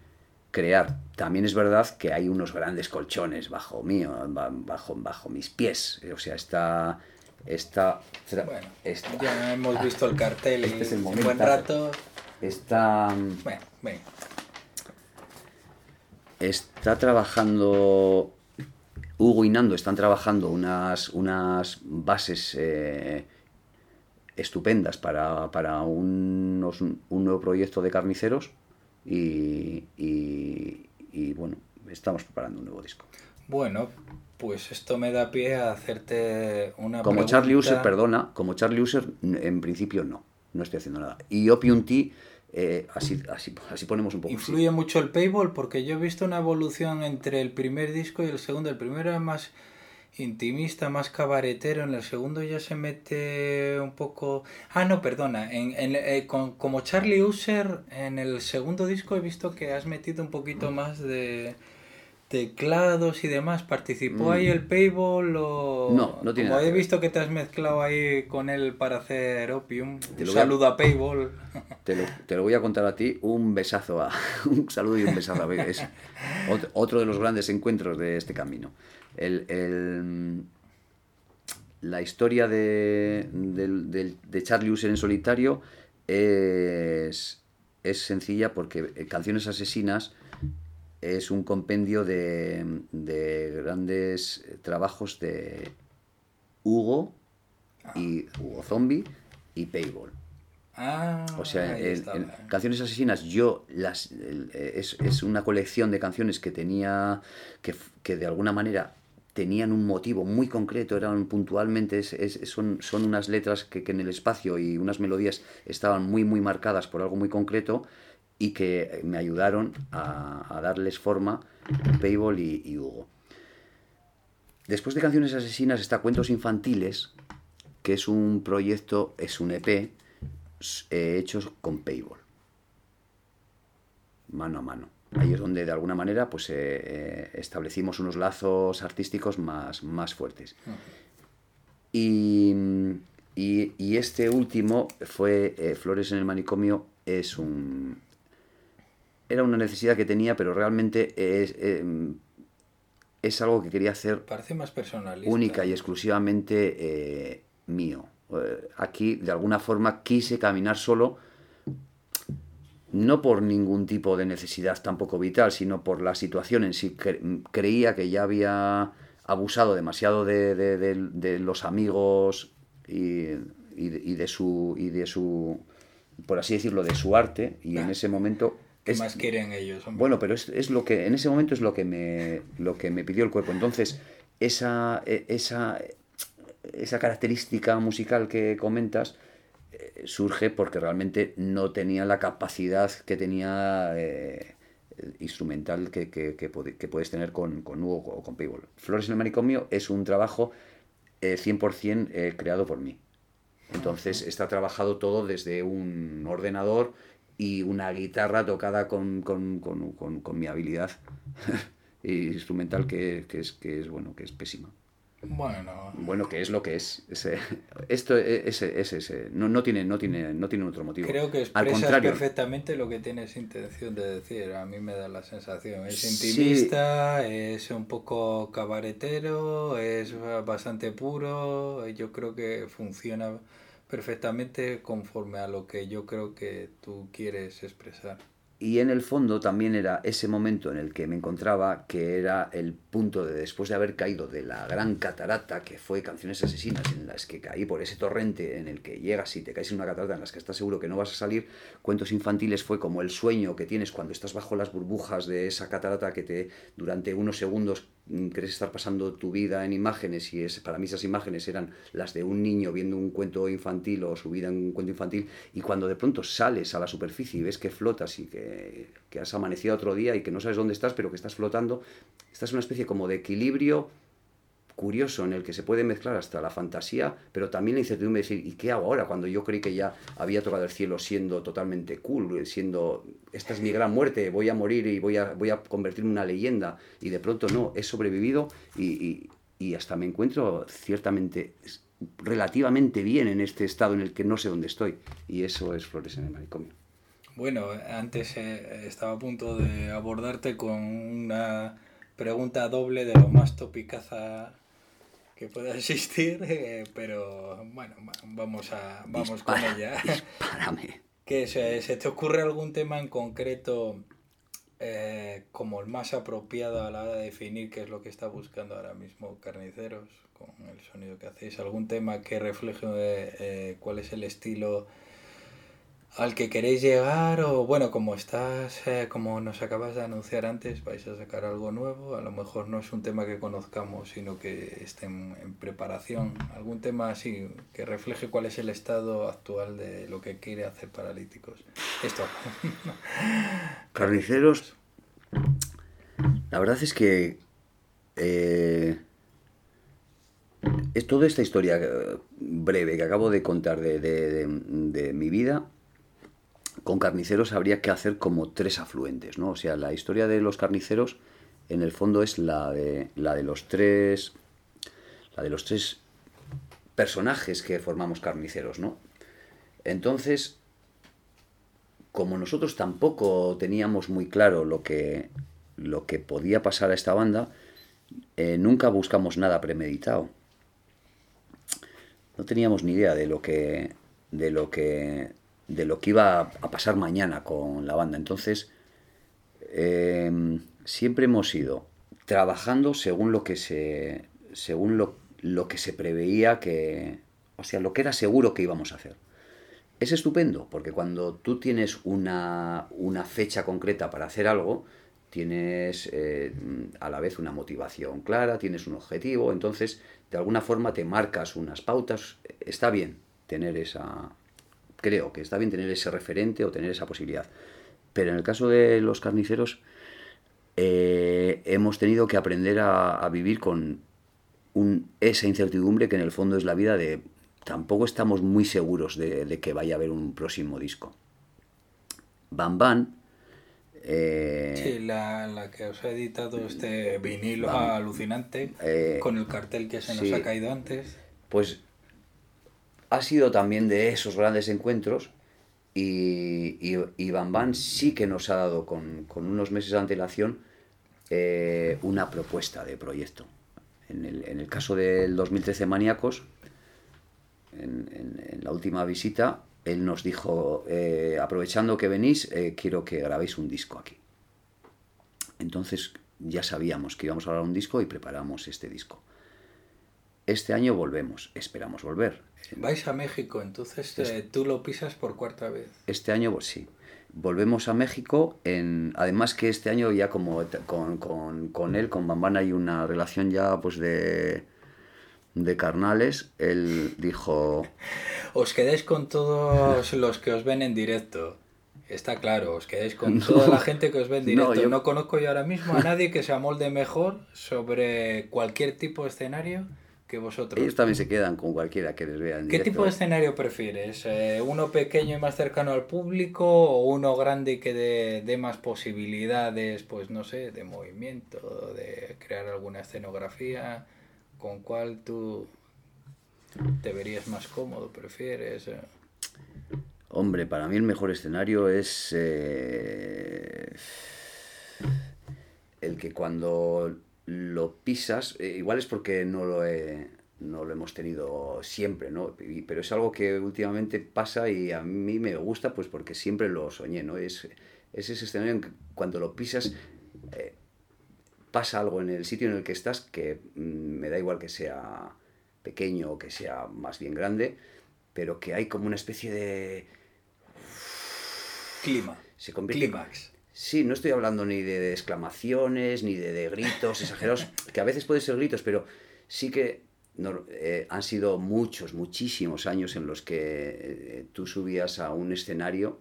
crear. También es verdad que hay unos grandes colchones bajo mío, ba- bajo, bajo mis pies. O sea, está... está Bueno, está- ya hemos visto el cartel [LAUGHS] Este y es el un buen momento. rato. está Bueno, venga. está trabajando Hugo y Nando están trabajando unas, unas bases eh, estupendas para, para unos- un nuevo proyecto de carniceros y, y- y, bueno, estamos preparando un nuevo disco. Bueno, pues esto me da pie a hacerte una Como pregunta. Charlie User, perdona, como Charlie User, en principio no, no estoy haciendo nada. Y Opium Tea, eh, así, así, así ponemos un poco. ¿Influye mucho el paywall? Porque yo he visto una evolución entre el primer disco y el segundo. El primero era más intimista, más cabaretero. En el segundo ya se mete un poco... Ah, no, perdona. En, en- eh, con- como Charlie User, en el segundo disco he visto que has metido un poquito más de teclados y demás. ¿Participó Mm. ahí el paywall o...? No, no tiene Como nada he visto que te has mezclado ahí con él para hacer Opium. Te Un voy a- saludo a paywall. Te lo, te lo voy a contar a ti, un besazo a, [LAUGHS] un saludo y un besazo a es [LAUGHS] otro de los grandes encuentros de este camino. El, el- la historia de, del- de Charlie User en solitario es, es sencilla porque eh, Canciones Asesinas es un compendio de, de grandes trabajos de Hugo y Hugo Zombie y Payball. Ah, O sea, en- en Canciones Asesinas, yo las eh, es, es una colección de canciones que tenía, que, que de alguna manera tenían un motivo muy concreto, eran puntualmente, es- es- son, son unas letras que, que en el espacio y unas melodías estaban muy, muy marcadas por algo muy concreto y que me ayudaron a, a darles forma Payball y, y Hugo. Después de Canciones Asesinas está Cuentos Infantiles, que es un proyecto, es un EP, eh, hechos con Payball. mano a mano. Ahí es donde de alguna manera pues, eh, eh, establecimos unos lazos artísticos más, más fuertes. Y, y- y este último fue eh, Flores en el manicomio, es un... Era una necesidad que tenía, pero realmente es, es algo que quería hacer Parece más personalista. única y exclusivamente mío. Aquí, de alguna forma, quise caminar solo, no por ningún tipo de necesidad tampoco vital, sino por la situación en sí. Cre- creía que ya había abusado demasiado de, de- de- de los amigos y, y de, y de su, y de su, por así decirlo, de su arte, y en ese momento... ¿Qué es- más quieren ellos? hombre? bueno, pero es, es lo que en ese momento es lo que me lo que me pidió el cuerpo. Entonces, esa e- esa esa característica musical que comentas eh, surge porque realmente no tenía la capacidad que tenía eh, instrumental que, que- que que puedes tener con, con Hugo o con Payball. Flores en el manicomio es un trabajo eh, 100% eh, creado por mí. Entonces está trabajado todo desde un ordenador y una guitarra tocada con, con- con- con- con mi habilidad [LAUGHS] instrumental que, que es, que es bueno, que es pésima. Bueno, Bueno, que es lo que es. Ese- [LAUGHS] esto es, es, ese. No, no, tiene, no, tiene, no tiene otro motivo. creo que Al expresas contrario, perfectamente lo que tienes intención de decir. A mí me da la sensación. Es Sí. intimista, es un poco cabaretero, es bastante puro. Yo creo que funciona perfectamente conforme a lo que yo creo que tú quieres expresar. Y en el fondo también era ese momento en el que me encontraba, que era el punto de después de haber caído de la gran catarata, que fue Canciones Asesinas, en las que caí por ese torrente en el que llegas y te caes en una catarata en las que estás seguro que no vas a salir. Cuentos infantiles fue como el sueño que tienes cuando estás bajo las burbujas de esa catarata que te durante unos segundos crees estar pasando tu vida en imágenes y es, para mí esas imágenes eran las de un niño viendo un cuento infantil o su vida en un cuento infantil y cuando de pronto sales a la superficie y ves que flotas y que, que has amanecido otro día y que no sabes dónde estás pero que estás flotando, estás en una especie como de equilibrio curioso en el que se puede mezclar hasta la fantasía, pero también la incertidumbre de decir, ¿y qué hago ahora? Cuando yo creí que ya había tocado el cielo siendo totalmente cool, siendo, esta es mi gran muerte, voy a morir y voy a, voy a convertirme en una leyenda, y de pronto no, he sobrevivido y, y- hasta me encuentro ciertamente, relativamente bien en este estado en el que no sé dónde estoy, y eso es Flores en el manicomio. Bueno, antes eh, estaba a punto de abordarte con una pregunta doble de lo más topicaza que pueda existir, eh, pero bueno, va- vamos a vamos con ella. [LAUGHS] Dispárame. ¿Qué, se, se te ocurre algún tema en concreto eh, como el más apropiado a la hora de definir qué es lo que está buscando ahora mismo Carniceros con el sonido que hacéis? ¿Algún tema que refleje eh, cuál es el estilo al que queréis llegar? O bueno, como estás, eh, como nos acabas de anunciar antes, vais a sacar algo nuevo. A lo mejor no es un tema que conozcamos, sino que esté en, en preparación. ¿Algún tema así que refleje cuál es el estado actual de lo que quiere hacer Paralíticos? Esto. [LAUGHS] Carniceros, la verdad es que eh, es toda esta historia eh, breve que acabo de contar de, de- de- de mi vida, con carniceros habría que hacer como tres afluentes, ¿no? O sea, la historia de los carniceros, en el fondo, es la de, la de los tres. La de los tres personajes que formamos carniceros, ¿no? Entonces, como nosotros tampoco teníamos muy claro lo que, lo que podía pasar a esta banda, eh, nunca buscamos nada premeditado. No teníamos ni idea de lo que, de lo que, de lo que iba a pasar mañana con la banda. Entonces, eh, siempre hemos ido trabajando según lo que se, según lo, lo que se preveía que, o sea, lo que era seguro que íbamos a hacer. Es estupendo, porque cuando tú tienes una, una fecha concreta para hacer algo, tienes eh, a la vez una motivación clara, tienes un objetivo, entonces de alguna forma te marcas unas pautas. Está bien tener esa, creo que está bien tener ese referente o tener esa posibilidad. Pero en el caso de los carniceros, eh, hemos tenido que aprender a, a vivir con un- esa incertidumbre que en el fondo es la vida de tampoco estamos muy seguros de, de que vaya a haber un próximo disco. Bam Bam Eh, Sí, la, la que os ha editado este vinilo alucinante Eh, con el cartel que se nos sí. ha caído antes. pues ha sido también de esos grandes encuentros y, y, y sí que nos ha dado con, unos meses de antelación eh, una propuesta de proyecto. En el, en el caso del 2013 Maníacos, en, en- en la última visita, él nos dijo, eh, aprovechando que venís, eh, quiero que grabéis un disco aquí. Entonces ya sabíamos que íbamos a grabar un disco y preparamos este disco. Este año volvemos, esperamos volver. Vais a México, entonces eh, tú lo pisas por cuarta vez. Este año, pues sí. Volvemos a México. En, además que este año ya como con, con, con él, con Bambán, hay una relación ya pues de, de carnales. Él dijo, [LAUGHS] Os quedáis con todos [LAUGHS] los que os ven en directo. Está claro, os quedáis con [LAUGHS] toda la gente que os ve en No, directo. No, yo- conozco yo ahora mismo a nadie que se amolde mejor sobre cualquier tipo de escenario que vosotros. ellos también se quedan con cualquiera que les vea en ¿Qué tipo de escenario prefieres? Eh, ¿Uno pequeño y más cercano al público o uno grande y que dé dé más posibilidades, pues no sé, de movimiento, de crear alguna escenografía? ¿Con cuál tú te verías más cómodo, prefieres? Eh, Hombre, para mí el mejor escenario es eh, el que cuando lo pisas, eh, igual es porque no lo, he- no lo hemos tenido siempre, ¿no? Y- pero es algo que últimamente pasa y a mí me gusta, pues porque siempre lo soñé, ¿no? Es, es ese escenario en que cuando lo pisas eh, pasa algo en el sitio en el que estás que mm, me da igual que sea pequeño o que sea más bien grande, pero que hay como una especie de clima. se convierte Clímax. Sí, no estoy hablando ni de, de exclamaciones, ni de, de gritos exagerados, [LAUGHS] que a veces pueden ser gritos, pero sí que no- eh, han sido muchos, muchísimos años en los que eh, tú subías a un escenario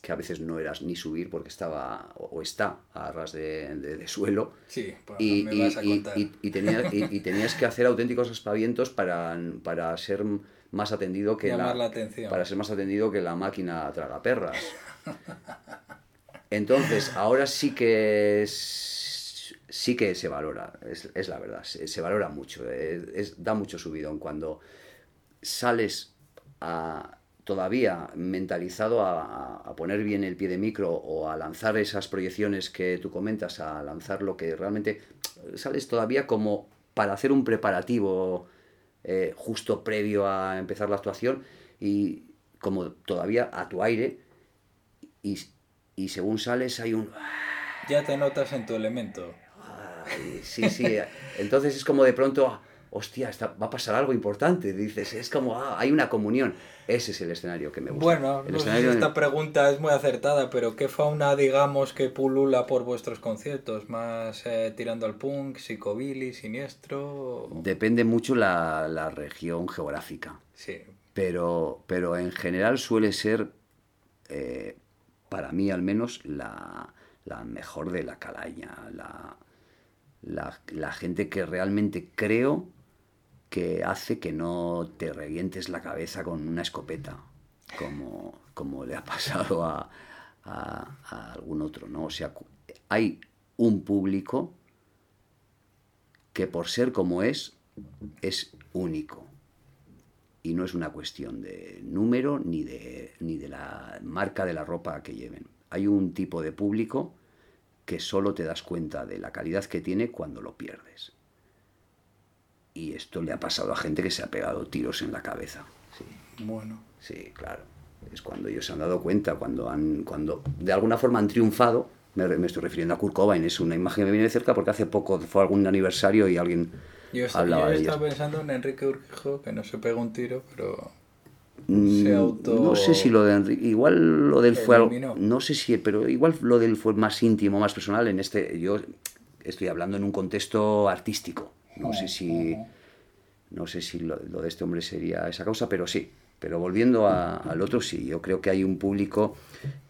que a veces no eras ni subir porque estaba o, o está a ras de, de- de suelo Sí, pues y, me y- vas a y- contar. y- y tenías, y- [LAUGHS] tenías que hacer auténticos aspavientos para, para ser más atendido que Llamar la, la atención. para ser más atendido que la máquina tragaperras. [LAUGHS] Entonces, ahora sí que sí que se valora, es, la verdad, se, valora mucho, da mucho subidón. Cuando sales todavía mentalizado a poner bien el pie de micro o a lanzar esas proyecciones que tú comentas, a lanzar lo que realmente sales todavía como para hacer un preparativo eh, justo previo a empezar la actuación y como todavía a tu aire y, y según sales hay un... Ya te notas en tu elemento. Ay, sí, sí. Entonces es como de pronto, hostia, está- va a pasar algo importante. Dices, es como, ah, hay una comunión. Ese es el escenario que me gusta. Bueno, el no sé si escenario en- esta pregunta es muy acertada, pero ¿qué fauna, digamos, que pulula por vuestros conciertos? ¿Más eh, tirando al punk, psicobilly, siniestro? Depende mucho la, la región geográfica. Sí, Pero, pero en general suele ser, eh, para mí al menos, la, la mejor de la calaña. La, la, gente que realmente creo que hace que no te revientes la cabeza con una escopeta, como, como le ha pasado a, a- a algún otro, ¿no? O sea, hay un público que por ser como es, es único. Y no es una cuestión de número ni de, ni de la marca de la ropa que lleven. Hay un tipo de público que solo te das cuenta de la calidad que tiene cuando lo pierdes. Y esto le ha pasado a gente que se ha pegado tiros en la cabeza. Sí, bueno. sí, claro. Es cuando ellos se han dado cuenta, cuando, han, cuando de alguna forma han triunfado. Me, me estoy refiriendo a Kurt Cobain, es una imagen que me viene de cerca porque hace poco fue algún aniversario y alguien Yo, esta- hablaba yo de estaba ellos. pensando en Enrique Urquijo, que no se pega un tiro, pero Mm, se auto... No sé si lo de Enrique, igual lo del fue algo, no sé si, pero igual lo del fue más íntimo, más personal en este, yo estoy hablando en un contexto artístico, no sé si, no sé si lo, lo de este hombre sería esa causa, pero sí, pero volviendo a- al otro sí, yo creo que hay un público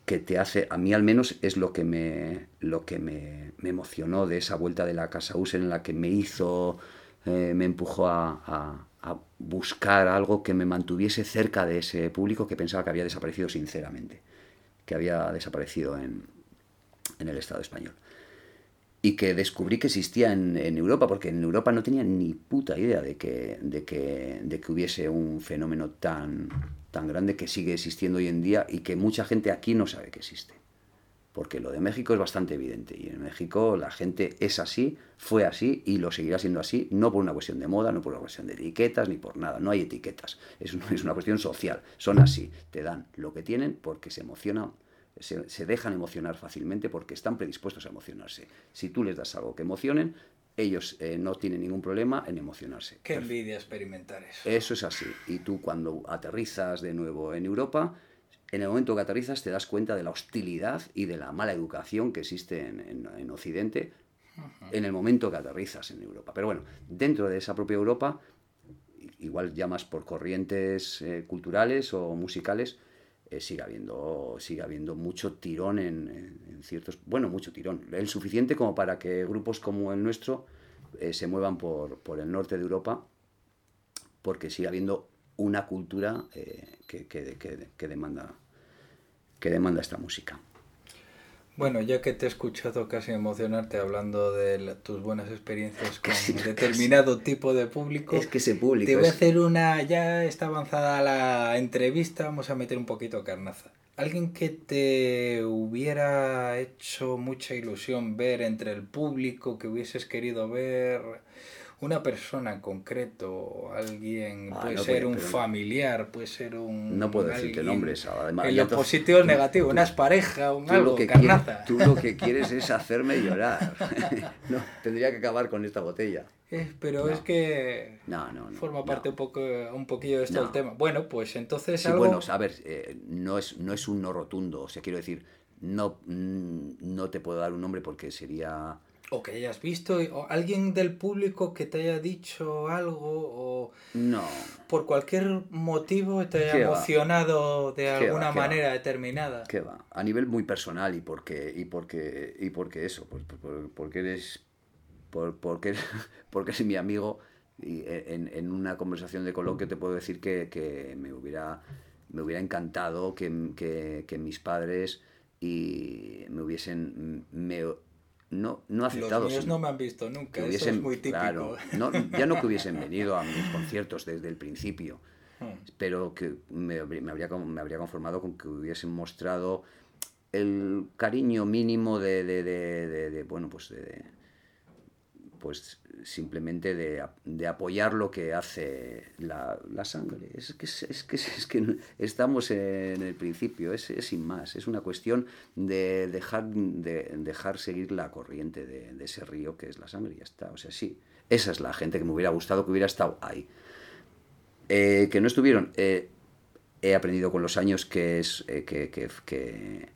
que te hace, a mí al menos es lo que me, lo que me, me emocionó de esa vuelta de la Casa Usen en la que me hizo, eh, me empujó a, a- a buscar algo que me mantuviese cerca de ese público que pensaba que había desaparecido sinceramente, que había desaparecido en, en el Estado español. Y que descubrí que existía en, en Europa, porque en Europa no tenía ni puta idea de que, de que, de que hubiese un fenómeno tan, tan grande que sigue existiendo hoy en día y que mucha gente aquí no sabe que existe. Porque lo de México es bastante evidente y en México la gente es así, fue así y lo seguirá siendo así, no por una cuestión de moda, no por una cuestión de etiquetas ni por nada, no hay etiquetas, es [LAUGHS] es una cuestión social, son así, te dan lo que tienen porque se emocionan, se, se dejan emocionar fácilmente porque están predispuestos a emocionarse. Si tú les das algo que emocionen, ellos eh, no tienen ningún problema en emocionarse. Qué envidia experimentar eso. Eso es así. Y tú cuando aterrizas de nuevo en Europa, en el momento que aterrizas te das cuenta de la hostilidad y de la mala educación que existe en, en- en Occidente en el momento que aterrizas en Europa. Pero bueno, dentro de esa propia Europa, igual ya más por corrientes eh, culturales o musicales, eh, sigue, habiendo, sigue habiendo mucho tirón en, ciertos... Bueno, mucho tirón. El suficiente como para que grupos como el nuestro eh, se muevan por, por el norte de Europa porque sigue habiendo una cultura eh, que, que- que- que demanda, que demanda esta música. Bueno, ya que te he escuchado casi emocionarte hablando de la- tus buenas experiencias con Casi, determinado tipo de público, Es que ese público te voy a hacer una, ya está avanzada la entrevista, vamos a meter un poquito carnaza. Alguien que te hubiera hecho mucha ilusión ver entre el público, que hubieses querido ver, una persona en concreto, alguien, Ah, puede no ser un familiar, puede ser un... No puedo decirte nombres, además, En lo positivo o tú- negativo, tú- una pareja, un algo, lo, que carnaza. quieres, tú lo que quieres es hacerme llorar. [LAUGHS] no, tendría que acabar con esta botella. Eh, pero No. es que No, no, no. forma parte un poco un poquillo de esto No. el tema. Bueno, pues entonces Sí, algo... bueno, a ver, eh, no, es, no es un no rotundo. O sea, quiero decir, no, mm, no te puedo dar un nombre porque sería... o que hayas visto, o alguien del público que te haya dicho algo, o No. por cualquier motivo te haya emocionado de alguna manera determinada. ¿Qué va? A nivel muy personal y porque, y porque, y porque eso, pues, por- por- porque eres, por- porque, [LAUGHS] porque eres mi amigo y en, en una conversación de coloquio te puedo decir que, que me hubiera, me hubiera encantado que, que- que mis padres y me hubiesen, me, no, no aceptado, Los míos no me han visto nunca, que eso hubiesen, es muy típico. claro, no, ya no que hubiesen venido a mis conciertos desde el principio, Hmm. pero que me, me habría, me habría conformado con que hubiesen mostrado el cariño mínimo de, de, de- de- de, bueno, pues de, pues simplemente de, de apoyar lo que hace la, la sangre. Es que, es, que, es que estamos en el principio, es, sin más. Es una cuestión de dejar, de dejar seguir la corriente de, ese río que es la sangre ya está. O sea, sí, esa es la gente que me hubiera gustado que hubiera estado ahí. Eh, que no estuvieron. eh, he aprendido con los años que es eh, que, que,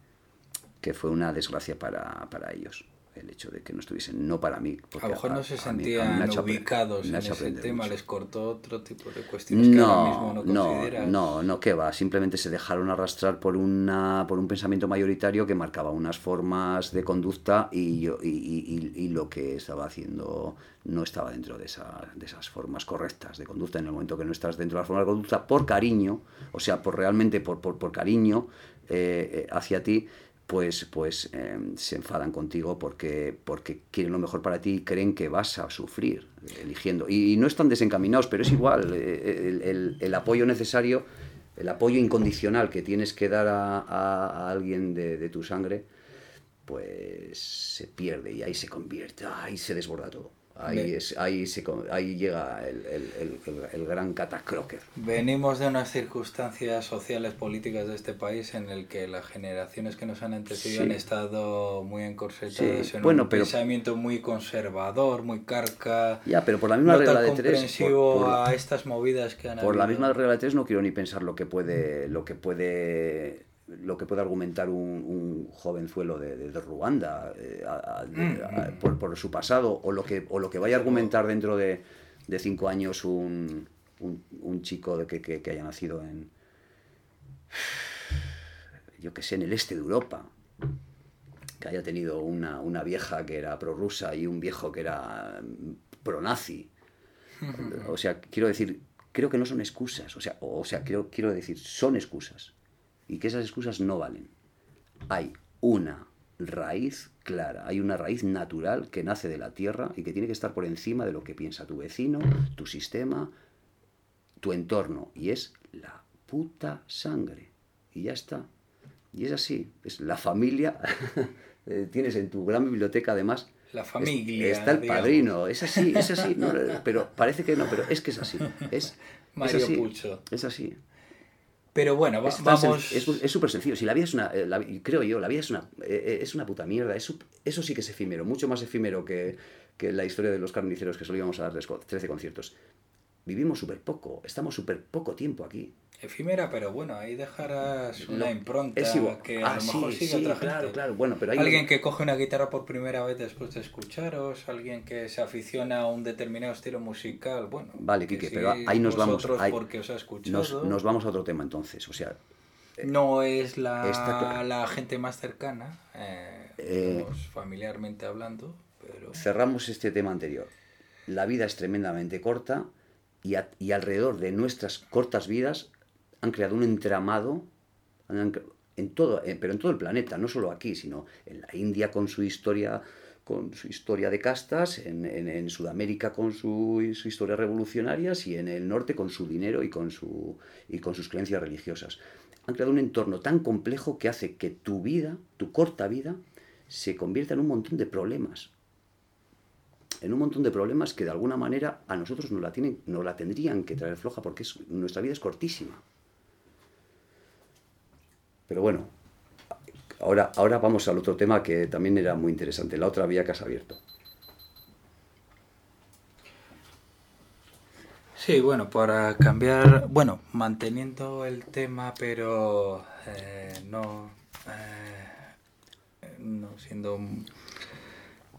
que fue una desgracia para, para ellos el hecho de que no estuviesen, no para mí. porque A lo mejor no se mí- sentían ubicados en ese tema, mucho. les cortó otro tipo de cuestiones que ahora mismo No, no no, consideras. no, no, que va. Simplemente se dejaron arrastrar por una, por un pensamiento mayoritario que marcaba unas formas de conducta y yo, y, y- y- y lo que estaba haciendo no estaba dentro de, esa- de esas formas correctas de conducta. En el momento que no estás dentro de las formas de conducta, por cariño, o sea, por realmente por, por, por cariño eh, eh, hacia ti, pues, pues eh, se enfadan contigo porque, porque quieren lo mejor para ti y creen que vas a sufrir eh, eligiendo. Y, no están desencaminados, pero es igual, eh, el, el- apoyo necesario, el apoyo incondicional que tienes que dar a, alguien de tu sangre, pues se pierde y ahí se convierte, ahí se desborda todo. Ahí, es, ahí, se, ahí llega el, el- el- el- gran catacroker. Venimos de unas circunstancias sociales, políticas de este país en el que las generaciones que nos han antecedido Sí. han estado muy encorsetadas Sí, en bueno, un pero- pensamiento muy conservador, muy carca, Ya, pero por la misma no regla de tres... por- por- a estas movidas que han Por la habido. misma regla de tres no quiero ni pensar lo que puede, lo que puede, lo que puede argumentar un, un jovenzuelo de, de- de Ruanda eh, a- a- de- a- por, por su pasado o lo que, o lo que vaya a argumentar dentro de, de cinco años un, un, un chico de que, que- que haya nacido en, yo que sé, en el este de Europa, que haya tenido una, una vieja que era prorrusa y un viejo que era mm, pronazi. [LAUGHS] O sea, quiero decir, creo que no son excusas. O sea, o, o sea quiero, quiero decir, son excusas. Y que esas excusas no valen. Hay una raíz clara, hay una raíz natural que nace de la tierra y que tiene que estar por encima de lo que piensa tu vecino, tu sistema, tu entorno, y es la puta sangre. Y ya está. Y es así, es la familia. [LAUGHS] Eh, tienes en tu gran biblioteca además La familia. Está el digamos. padrino, es así, es así, no, pero parece que no, pero es que es así. Es, es [LAUGHS] Mario así, Puzo. Es así. Pero bueno, va- Es vamos. Es súper sencillo. Si la vida es una. eh, la creo yo, la vida es una, eh, eh, es una puta mierda. Es eso sí que es efímero, mucho más efímero que, que la historia de los carniceros que solo íbamos a darles co- 13 conciertos. Vivimos súper poco, estamos súper poco tiempo aquí. Efímera, pero bueno, ahí dejarás una No, impronta es igual. que Ah, a lo sí, mejor sigue sí, otra gente. claro. Bueno, pero hay Alguien que coge una guitarra por primera vez después de escucharos, alguien que se aficiona a un determinado estilo musical, bueno. Vale, que Quique, pero ahí nos vamos. ahí- porque os ha escuchado. nos, nos vamos a otro tema entonces. O sea, No es la, Está la gente más cercana, eh, Eh, familiarmente hablando, pero cerramos este tema anterior. La vida es tremendamente corta y, a- y alrededor de nuestras cortas vidas han creado un entramado en todo, eh, pero en todo el planeta, no solo aquí, sino en la India con su historia con su historia de castas, en, Sudamérica con su, su historia revolucionarias y en el norte con su dinero y con, su, y con sus creencias religiosas. Han creado un entorno tan complejo que hace que tu vida, tu corta vida, se convierta en un montón de problemas en un montón de problemas que de alguna manera a nosotros nos la, tienen, nos la tendrían que traer floja porque es- nuestra vida es cortísima. Pero bueno, ahora, ahora vamos al otro tema que también era muy interesante, la otra vía que has abierto. Sí, bueno, para cambiar, bueno, manteniendo el tema, pero eh, no, eh, no siendo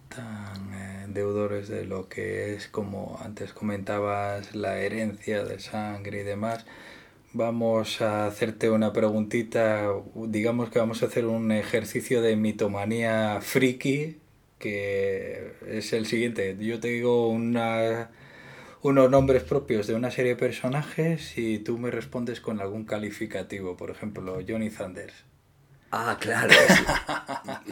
tan eh, deudores de lo que es, como antes comentabas, la herencia de sangre y demás, vamos a hacerte una preguntita, digamos que vamos a hacer un ejercicio de mitomanía friki, que es el siguiente. Yo te digo una unos nombres propios de una serie de personajes y tú me respondes con algún calificativo, por ejemplo, Johnny Thunders. Ah, claro.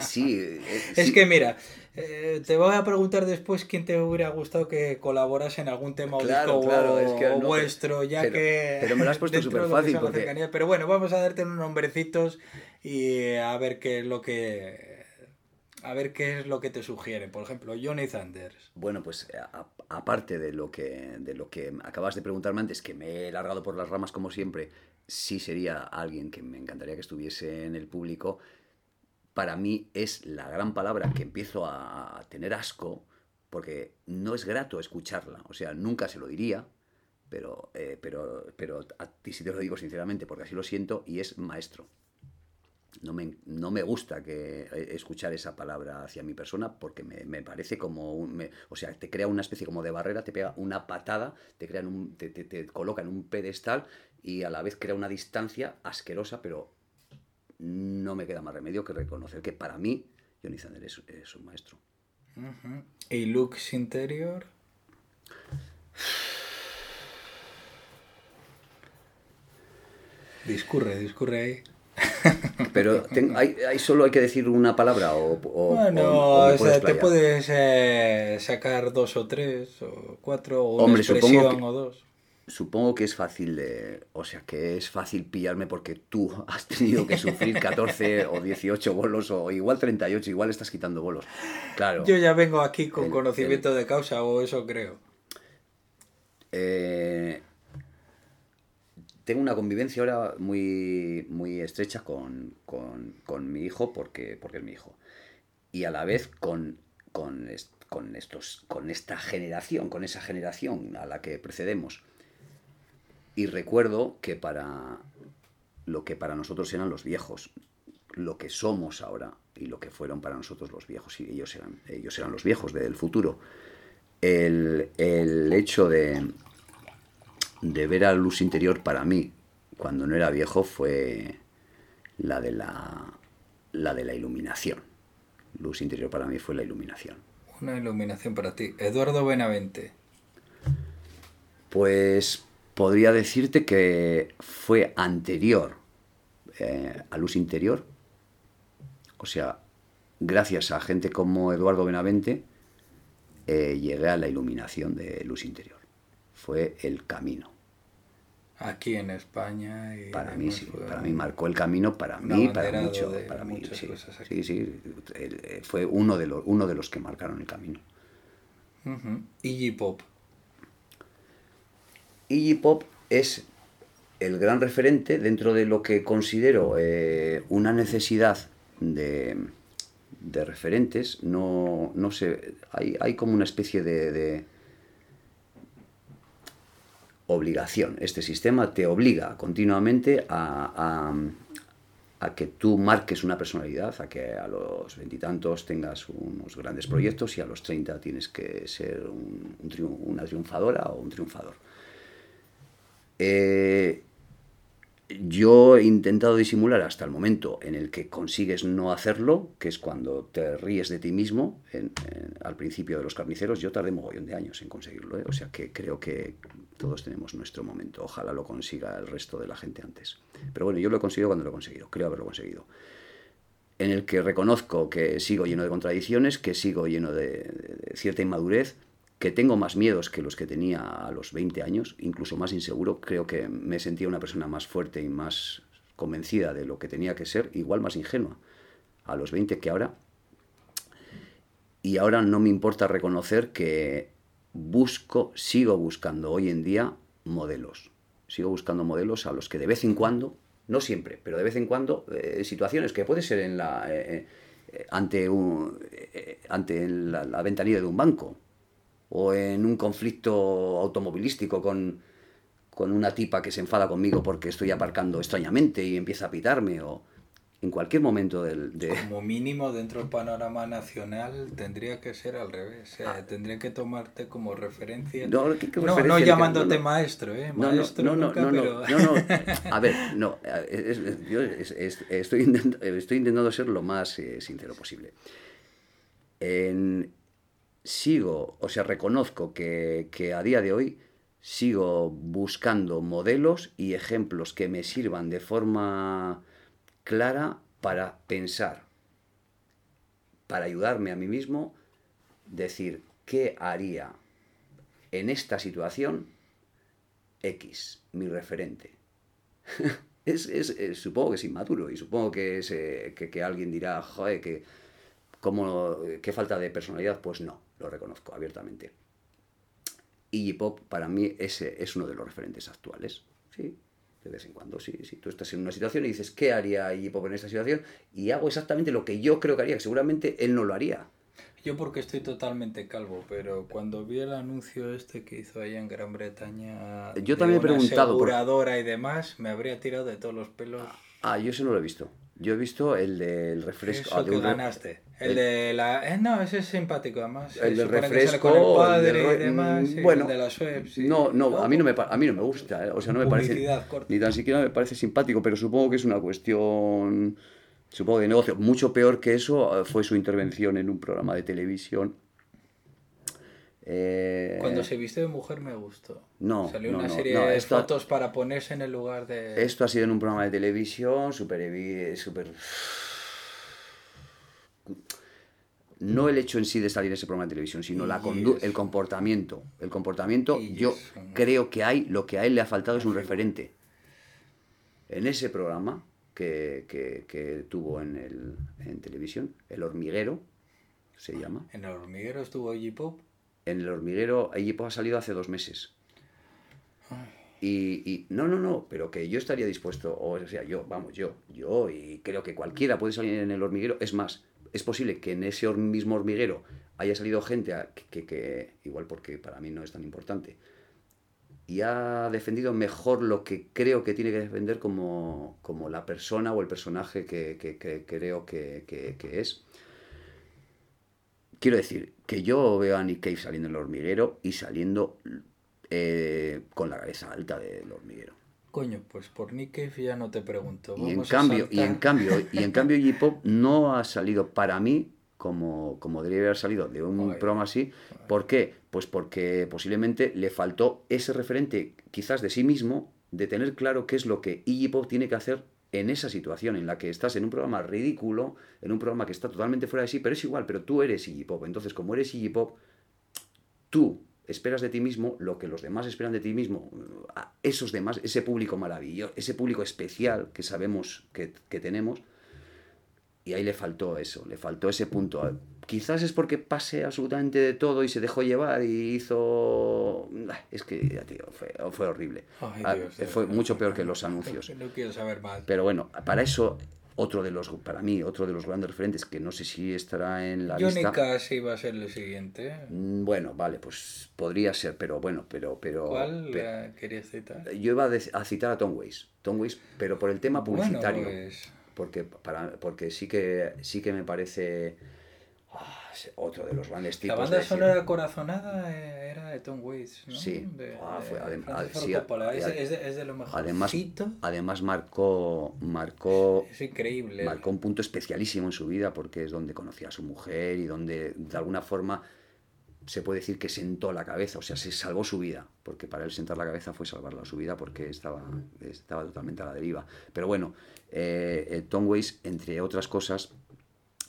Sí, [LAUGHS] sí, eh, Es que mira, eh, te voy a preguntar después quién te hubiera gustado que colaborase en algún tema o Claro, disco claro, o- es que o no, vuestro, ya pero- que... pero me lo has [LAUGHS] puesto porque- cercanías. Pero bueno, vamos a darte unos nombrecitos y a ver qué es lo que... A ver qué es lo que te sugiere. Por ejemplo, Johnny Thunders. Bueno, pues a- aparte de lo, que, de lo que acabas de preguntarme antes, que me he largado por las ramas como siempre, sí sería alguien que me encantaría que estuviese en el público. Para mí es la gran palabra que empiezo a tener asco, porque no es grato escucharla. O sea, nunca se lo diría, pero, eh, pero, pero a ti sí te lo digo sinceramente, porque así lo siento, y es maestro. No me, no me gusta que eh, escuchar esa palabra hacia mi persona porque me, me parece como o sea te crea una especie como de barrera te pega una patada te crea en un, te, te- te coloca en un pedestal y a la vez crea una distancia asquerosa pero no me queda más remedio que reconocer que para mí Johnny Thunder es, es un maestro. ¿Y Lux Interior? Discurre, discurre ahí. [LAUGHS] pero ten- hay, hay solo hay que decir una palabra o, o- bueno, o- sea, te puedes eh, sacar dos o tres, o cuatro, o una Hombre, supongo expresión que- o dos. Supongo que es fácil de. O sea, que es fácil pillarme porque tú [LAUGHS] has tenido que sufrir 14 o 18 bolos o igual 38, igual estás quitando bolos. Claro. Yo ya vengo aquí con El- conocimiento de causa, o eso creo. Eh, tengo una convivencia ahora muy, muy estrecha con, con- con mi hijo porque, porque es mi hijo. Y a la vez con, con, con estos, con esta generación, con esa generación a la que precedemos. Y recuerdo que para lo que para nosotros eran los viejos, lo que somos ahora y lo que fueron para nosotros los viejos, y ellos eran, ellos eran los viejos del futuro, el, el hecho de, de ver a luz interior para mí, cuando no era viejo, fue la de la, la de la iluminación. Luz interior para mí fue la iluminación. Una iluminación para ti. Eduardo Benavente. Pues podría decirte que fue anterior eh, a luz interior. O sea, gracias a gente como Eduardo Benavente, eh, llegué a la iluminación de luz interior. Fue el camino. Aquí en España. Y Para mí, sí. Para mí marcó el camino, para mí, para mucho. Para mí, sí. Sí, sí. Eh, Fue uno de, los, uno de los que marcaron el camino. Ujú. Iggy Pop. Iggy Pop es el gran referente dentro de lo que considero eh, una necesidad de, referentes. No, no hay, como una especie de, obligación. Este sistema te obliga continuamente a, que tú marques una personalidad, a que a los veintitantos tengas unos grandes proyectos y a los 30 tienes que ser una triunfadora o un triunfador. Eh, yo he intentado disimular hasta el momento en el que consigues no hacerlo, que es cuando te ríes de ti mismo. al principio de los carniceros, yo tardé mogollón de años en conseguirlo. ¿eh? O sea que creo que todos tenemos nuestro momento. Ojalá lo consiga el resto de la gente antes. Pero bueno, yo lo he conseguido cuando lo he conseguido. Creo haberlo conseguido. En el que reconozco que sigo lleno de contradicciones, que sigo lleno de cierta inmadurez, que tengo más miedos que los que tenía a los 20 años, incluso más inseguro. Creo que me sentía una persona más fuerte y más convencida de lo que tenía que ser, igual más ingenua a los 20 que ahora. Y ahora no me importa reconocer que busco, sigo buscando hoy en día modelos. Sigo buscando modelos a los que de vez en cuando, no siempre, pero de vez en cuando, eh, situaciones que puede ser en la, eh, eh, ante, un, ante la ventanilla de un banco o en un conflicto automovilístico con, con una tipa que se enfada conmigo porque estoy aparcando extrañamente y empieza a pitarme o en cualquier momento del... de- Como mínimo dentro del panorama nacional tendría que ser al revés. O sea, tendría que tomarte como referencia. Ah. No, ¿qué- qué no, referencia no llamándote no, maestro, ¿eh? Maestro no, no, nunca, no, no, pero... no, no. [LAUGHS] A ver, no, es- es- yo es- es- estoy, intent- estoy intentando ser lo más eh, sincero posible. En- sigo, o sea, reconozco que, que a día de hoy sigo buscando modelos y ejemplos que me sirvan de forma clara para pensar, para ayudarme a mí mismo, decir qué haría en esta situación X, mi referente. [LAUGHS] es, es- es- supongo que es inmaduro y supongo que, es, eh, que, alguien dirá, que, ¿cómo, qué falta de personalidad. Pues no, lo reconozco abiertamente. Iggy Pop para mí es, eh, es uno de los referentes actuales. Sí, de vez en cuando, sí, sí. Tú estás en una situación y dices, ¿qué haría Iggy Pop en esta situación? Y hago exactamente lo que yo creo que haría, que seguramente él no lo haría. Yo porque estoy totalmente calvo, pero cuando vi el anuncio este que hizo allá en Gran Bretaña Yo de también he preguntado por- aseguradora y demás, me habría tirado de todos los pelos. Ah, yo ese no lo he visto. Yo he visto el del refresco. Eso ah, que ganaste. El, el- de la... Eh, no, ese es simpático además. El del que refresco, con el el padre de y demás. mm, bueno, el de la sí. No, no, a mí no me, a mí no me gusta, ¿eh? o sea, no me parece, corta. ni tan siquiera me parece simpático, pero supongo que es una cuestión, supongo de negocio. Mucho peor que eso eh, fue su intervención en un programa de televisión. Eh, Cuando se viste de mujer me gustó. No, Salió no, una serie no, de esto- fotos para ponerse en el lugar de... Esto ha sido en un programa de televisión, súper... súper- No el hecho en sí de salir en ese programa de televisión, sino la el comportamiento. El comportamiento, yo creo que hay, lo que a él le ha faltado es un referente. En ese programa que, que- que tuvo en, el, en televisión, El Hormiguero, se llama. En el hormiguero estuvo Iggy Pop. En El Hormiguero, allí ha salido hace dos meses. Y, y- no, no, no, pero que yo estaría dispuesto, o sea, yo, vamos, yo, yo, y creo que cualquiera puede salir en el hormiguero. Es más, es posible que en ese mismo hormiguero haya salido gente que, igual porque para mí no es tan importante, y ha defendido mejor lo que creo que tiene que defender como, como la persona o el personaje que, creo que es. Quiero decir, que yo veo a Nick Cave saliendo en el hormiguero y saliendo eh, con la cabeza alta del hormiguero. Coño, pues por Nick Cave ya no te pregunto. Y en cambio, y en cambio, y en cambio no ha salido para mí como, como debería haber salido de un Joder. programa así. ¿Por qué? Pues porque posiblemente le faltó ese referente, quizás de sí mismo, de tener claro qué es lo que Iggy Pop tiene que hacer en esa situación en la que estás en un programa ridículo, en un programa que está totalmente fuera de sí, pero es igual, pero tú eres Iggy Pop. Entonces, como eres Iggy Pop, tú esperas de ti mismo lo que los demás esperan de ti mismo. A esos demás, ese público maravilloso, ese público especial que sabemos que, que tenemos, y ahí le faltó eso, le faltó ese punto. Quizás es porque pase absolutamente de todo y se dejó llevar y hizo... Ah, Es que, ya, tío, fue, fue horrible. Ay, Ah, Dios, fue Dios. mucho peor que los anuncios. No quiero saber más. Pero bueno, para eso, otro de los, para mí, otro de los grandes referentes, que no sé si estará en la Johnny lista... Cash iba a ser el siguiente. Mm, Bueno, vale, pues podría ser, pero bueno, pero... pero ¿Cuál querías citar? Yo iba a, citar a Tom Waits, Tom Waits, pero por el tema publicitario. Bueno, pues, porque para porque sí que sí que me parece otro de los grandes la tipos banda de decir- sonora corazonada eh, era de Tom Waits, ¿no? Sí. De, Ah, fue de adem- Francis Ford sí. Es, de, es de lo mejor. además además marcó marcó es increíble. marcó un punto especialísimo en su vida porque es donde conocía a su mujer y donde de alguna forma se puede decir que sentó la cabeza, o sea, se salvó su vida, porque para él sentar la cabeza fue salvarla su vida porque estaba, estaba totalmente a la deriva. Pero bueno, eh, eh, Tom Waits, entre otras cosas,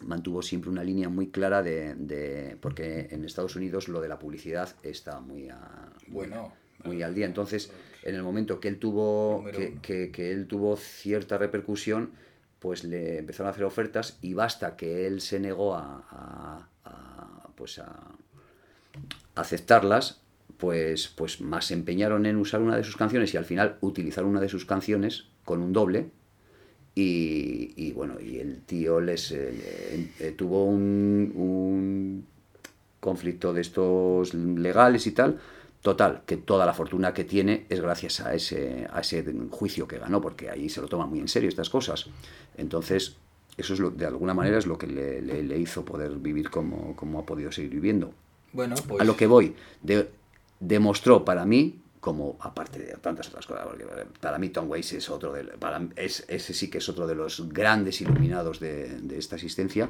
mantuvo siempre una línea muy clara de, de- porque en Estados Unidos lo de la publicidad está muy a- Bueno, muy al día. Entonces, en el momento que él tuvo que, que- que él tuvo cierta repercusión, pues le empezaron a hacer ofertas y basta que él se negó a, a- a, pues a aceptarlas, pues, pues más se empeñaron en usar una de sus canciones y al final utilizaron una de sus canciones con un doble. Y, y bueno, y el tío les eh, eh, tuvo un, un conflicto de estos legales y tal. Total, que toda la fortuna que tiene es gracias a ese, a ese juicio que ganó, porque ahí se lo toman muy en serio estas cosas. Entonces, eso es lo, de alguna manera es lo que le, le- le hizo poder vivir como, como ha podido seguir viviendo. bueno, pues A lo que voy, de- demostró para mí, como aparte de tantas otras cosas, porque para mí Tom Waits es otro de, es, ese sí que es otro de los grandes iluminados de, de esta existencia,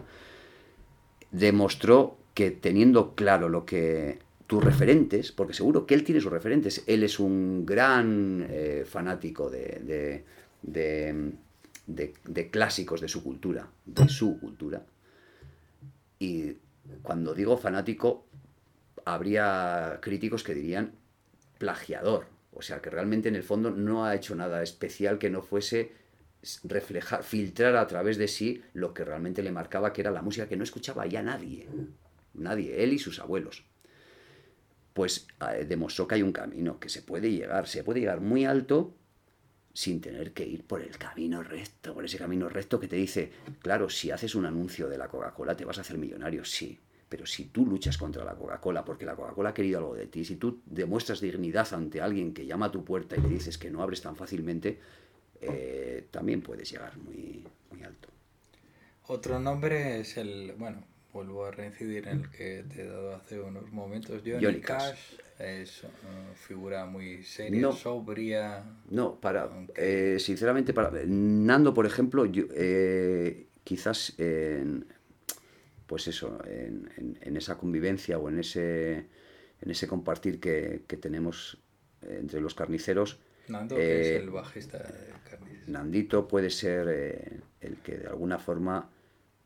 demostró que teniendo claro lo que tus referentes, porque seguro que él tiene sus referentes, él es un gran eh, fanático de, de- de- de clásicos de su cultura, de su cultura, y cuando digo fanático, habría críticos que dirían plagiador. O sea, que realmente en el fondo no ha hecho nada especial que no fuese reflejar, filtrar a través de sí lo que realmente le marcaba, que era la música que no escuchaba ya nadie. Nadie, él y sus abuelos. Pues eh, demostró que hay un camino, que se puede llegar, se puede llegar muy alto sin tener que ir por el camino recto, por ese camino recto que te dice, claro, si haces un anuncio de la Coca-Cola te vas a hacer millonario, sí, pero si tú luchas contra la Coca-Cola porque la Coca-Cola ha querido algo de ti, si tú demuestras dignidad ante alguien que llama a tu puerta y le dices que no abres tan fácilmente, eh, también puedes llegar muy, muy alto. otro nombre es el, bueno, vuelvo a reincidir en el que te he dado hace unos momentos. Johnny, Cash, Cash. es una figura muy seria, No. sobria. No, para, Aunque- eh, sinceramente, para Nando, por ejemplo, yo, eh, quizás en, pues eso, en, en- en esa convivencia o en ese, en ese compartir que, que tenemos entre los carniceros, Nando, que Eh, es el bajista Carnis. Nandito puede ser eh, el que de alguna forma,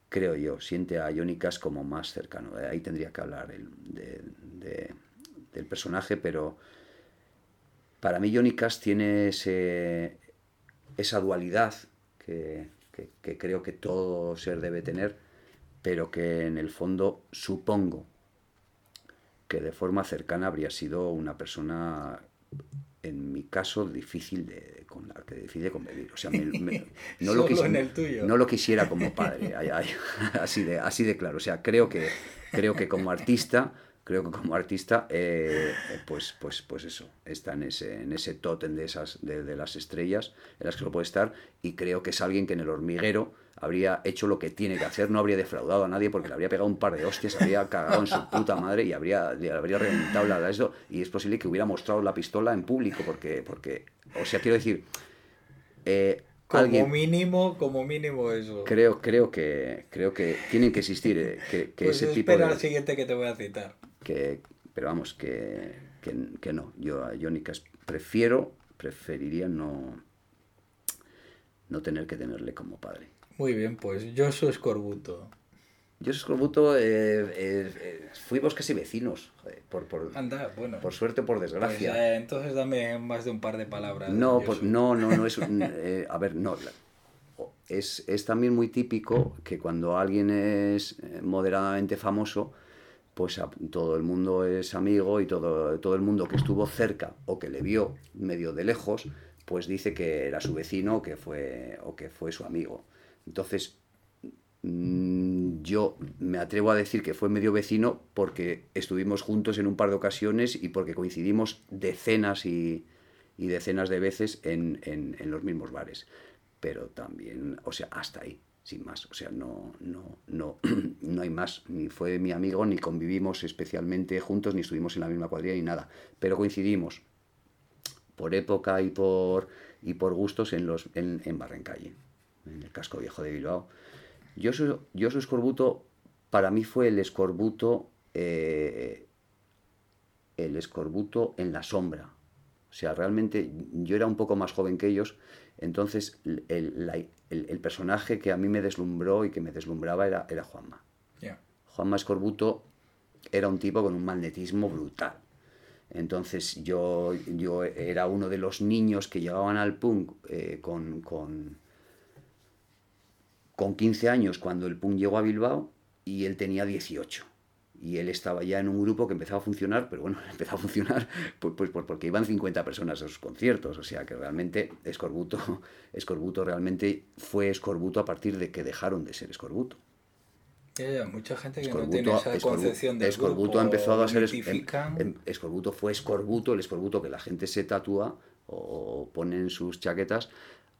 creo yo, siente a Cash como más cercano. Eh, Ahí tendría que hablar el- de- de- del personaje, pero para mí Cash tiene ese, esa dualidad que, que- que creo que todo ser debe tener, pero que en el fondo supongo que de forma cercana habría sido una persona, en mi caso, difícil de, con la que difícil de convivir. O sea, me- me- no, lo [LAUGHS] no quisiera como padre, ay, ay, [LAUGHS] así, de, así de claro. O sea, creo que, creo que como artista, creo que como artista, eh, eh, pues, pues, pues eso, está en ese, en ese tótem de, esas, de, de las estrellas en las que lo puede estar, y creo que es alguien que en el hormiguero habría hecho lo que tiene que hacer, no habría defraudado a nadie porque le habría pegado un par de hostias, habría cagado en su puta madre y habría, le habría reventado la esto, y es posible que hubiera mostrado la pistola en público, porque, porque o sea, quiero decir, eh, Como alguien, mínimo, como mínimo eso. creo, creo que creo que tienen que existir eh, que, que pues ese tipo espera de al siguiente que te voy a citar. que pero vamos que, que, que no yo a Johnny Cash prefiero preferiría no no tener que tenerle como padre. Muy bien, pues yo soy Escorbuto. Yo Escorbuto, eh, eh, eh, fuimos casi vecinos, por, por, Anda, bueno. por suerte o por Pues, desgracia. eh, entonces dame más de un par de palabras. No, por- soy- no, no, no es. [LAUGHS] a ver, no. Es, es también muy típico que cuando alguien es moderadamente famoso, pues a- todo el mundo es amigo y todo, todo el mundo que estuvo cerca o que le vio medio de lejos, pues dice que era su vecino o que fue, o que fue su amigo. Entonces, mm, yo me atrevo a decir que fue medio vecino porque estuvimos juntos en un par de ocasiones y porque coincidimos decenas y, y decenas de veces en, en- los mismos bares. Pero también, o sea, hasta ahí, sin más. O sea, no, no, no, [CLEARS THROAT] no hay más. Ni fue mi amigo, ni convivimos especialmente juntos, ni estuvimos en la misma cuadrilla, ni nada. Pero coincidimos por época y por, y por gustos en, los, en, en Barrencalle, en el casco viejo de Bilbao. Yo soy, yo soy escorbuto, para mí fue el escorbuto, eh, el escorbuto en la sombra. O sea, realmente yo era un poco más joven que ellos, entonces el, el- la- el- el personaje que a mí me deslumbró y que me deslumbraba era, era Juanma. Juanma Escorbuto era un tipo con un magnetismo brutal. Entonces yo, yo era uno de los niños que llegaban al punk eh, con, con, con 15 años cuando el punk llegó a Bilbao y él tenía 18. Y él estaba ya en un grupo que empezaba a funcionar, pero bueno, [LAUGHS] empezó a funcionar pues, pues, pues porque iban 50 personas a sus conciertos. O sea que realmente Escorbuto, [LAUGHS] Escorbuto realmente fue Escorbuto a partir de que dejaron de ser Escorbuto. Mucha gente que no Escorbuto, tiene esa concepción de Escorbuto ha empezado a ser mitifican. em- em- Escorbuto fue escorbuto, el escorbuto que la gente se tatúa o pone en sus chaquetas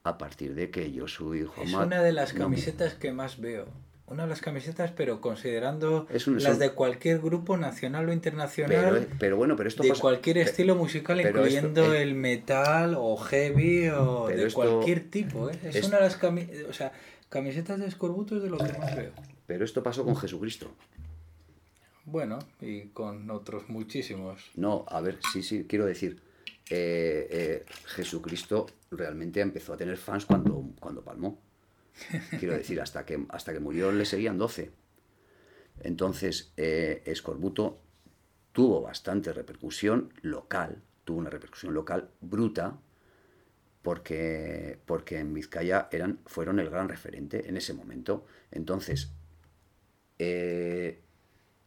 a partir de que yo soy Es Juanma. una de las no, camisetas que más veo. Una de las camisetas, pero considerando Es un- las son- de cualquier grupo nacional o internacional, pero, pero bueno, pero esto de pasa- cualquier estilo musical, esto- incluyendo eh, el metal o heavy o Pero de esto- cualquier tipo. ¿eh? Es, es- una de las cami- o sea, camisetas de escorbuto es de lo que más veo. Pero esto pasó con Jesucristo. Bueno, y con otros muchísimos. No, a ver, sí, sí, quiero decir, eh, eh, Jesucristo realmente empezó a tener fans cuando, cuando palmó. [LAUGHS] Quiero decir, hasta que, hasta que murió le seguían 12. Entonces, eh, Escorbuto tuvo bastante repercusión local, tuvo una repercusión local bruta, porque, porque en Vizcaya eran, fueron el gran referente en ese momento. Entonces, eh,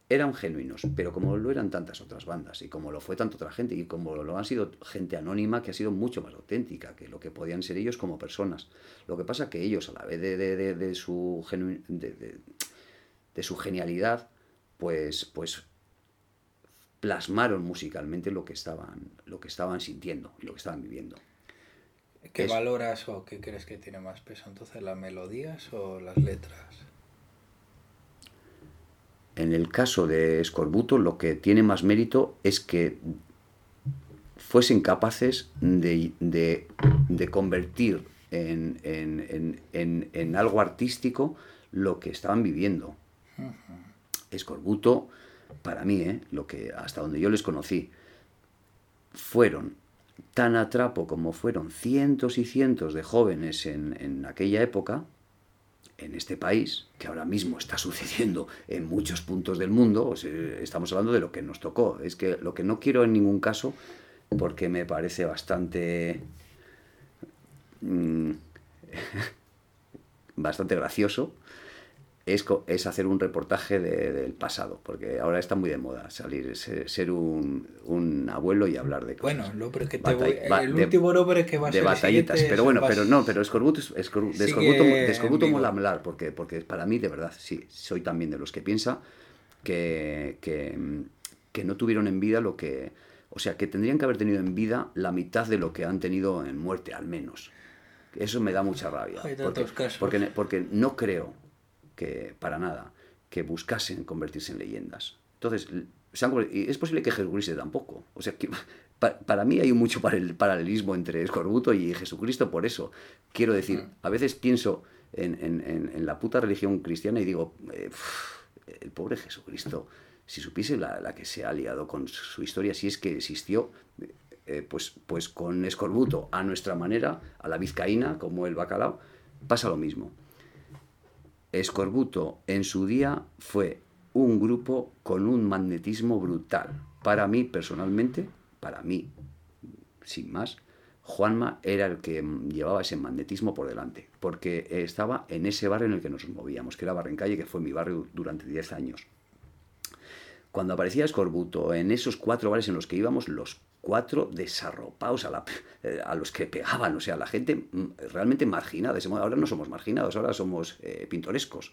eran genuinos, pero como lo eran tantas otras bandas y como lo fue tanta otra gente y como lo han sido gente anónima que ha sido mucho más auténtica que lo que podían ser ellos como personas. Lo que pasa que ellos, a la vez de, de- de- de su, genu- de, su genialidad, pues, pues plasmaron musicalmente lo que estaban, lo que estaban sintiendo y lo que estaban viviendo. ¿Qué Es- valoras o qué crees que tiene más peso entonces, las melodías o las letras? En el caso de Escorbuto, lo que tiene más mérito es que fuesen capaces de, de- convertir en, en- en- en- algo artístico lo que estaban viviendo. Escorbuto, para mí, ¿eh? lo que, hasta donde yo les conocí, fueron tan atrapo como fueron cientos y cientos de jóvenes en, en aquella época, en este país, que ahora mismo está [LAUGHS] sucediendo en muchos puntos del mundo, estamos hablando de lo que nos tocó. Es que lo que no quiero en ningún caso, porque me parece bastante... mm, [LAUGHS] bastante gracioso, es, es hacer un reportaje de- del pasado, porque ahora está muy de moda salir, ser, ser un, un abuelo y hablar de cosas. Bueno, lo pero que te voy, el de- último nombre que va a de ser batallitas, pero bueno, pero no, pero Escorbuto, de Escorbuto, de Escorbuto vivo. mola hablar, porque, porque para mí, de verdad, sí, soy también de los que piensa que, que, que no tuvieron en vida lo que, o sea, que tendrían que haber tenido en vida la mitad de lo que han tenido en muerte, al menos. Eso me da mucha rabia, Hay porque, tantos casos. porque, porque no creo que, para nada, que buscasen convertirse en leyendas. Entonces, y es posible que Jesucristo tampoco. O sea, que [LAUGHS] pa- para mí hay mucho paralel- paralelismo entre Escorbuto y Jesucristo por eso. Quiero decir, a veces pienso en, en- en- en la puta religión cristiana y digo, eh, el pobre Jesucristo, si supiese la, la que se ha liado con su historia, si es que existió, eh, pues, pues con Escorbuto, a nuestra manera, a la vizcaína, como el bacalao, pasa lo mismo. Escorbuto en su día fue un grupo con un magnetismo brutal. Para mí, personalmente, para mí, sin más, Juanma era el que llevaba ese magnetismo por delante, porque estaba en ese barrio en el que nos movíamos, que era Barrencalle, que fue mi barrio durante 10 años. Cuando aparecía Escorbuto, en esos cuatro bares en los que íbamos, los cuatro desarropados a, la, eh, a los que pegaban, o sea, la gente mm, realmente marginada. Ahora no somos marginados, ahora somos eh, pintorescos.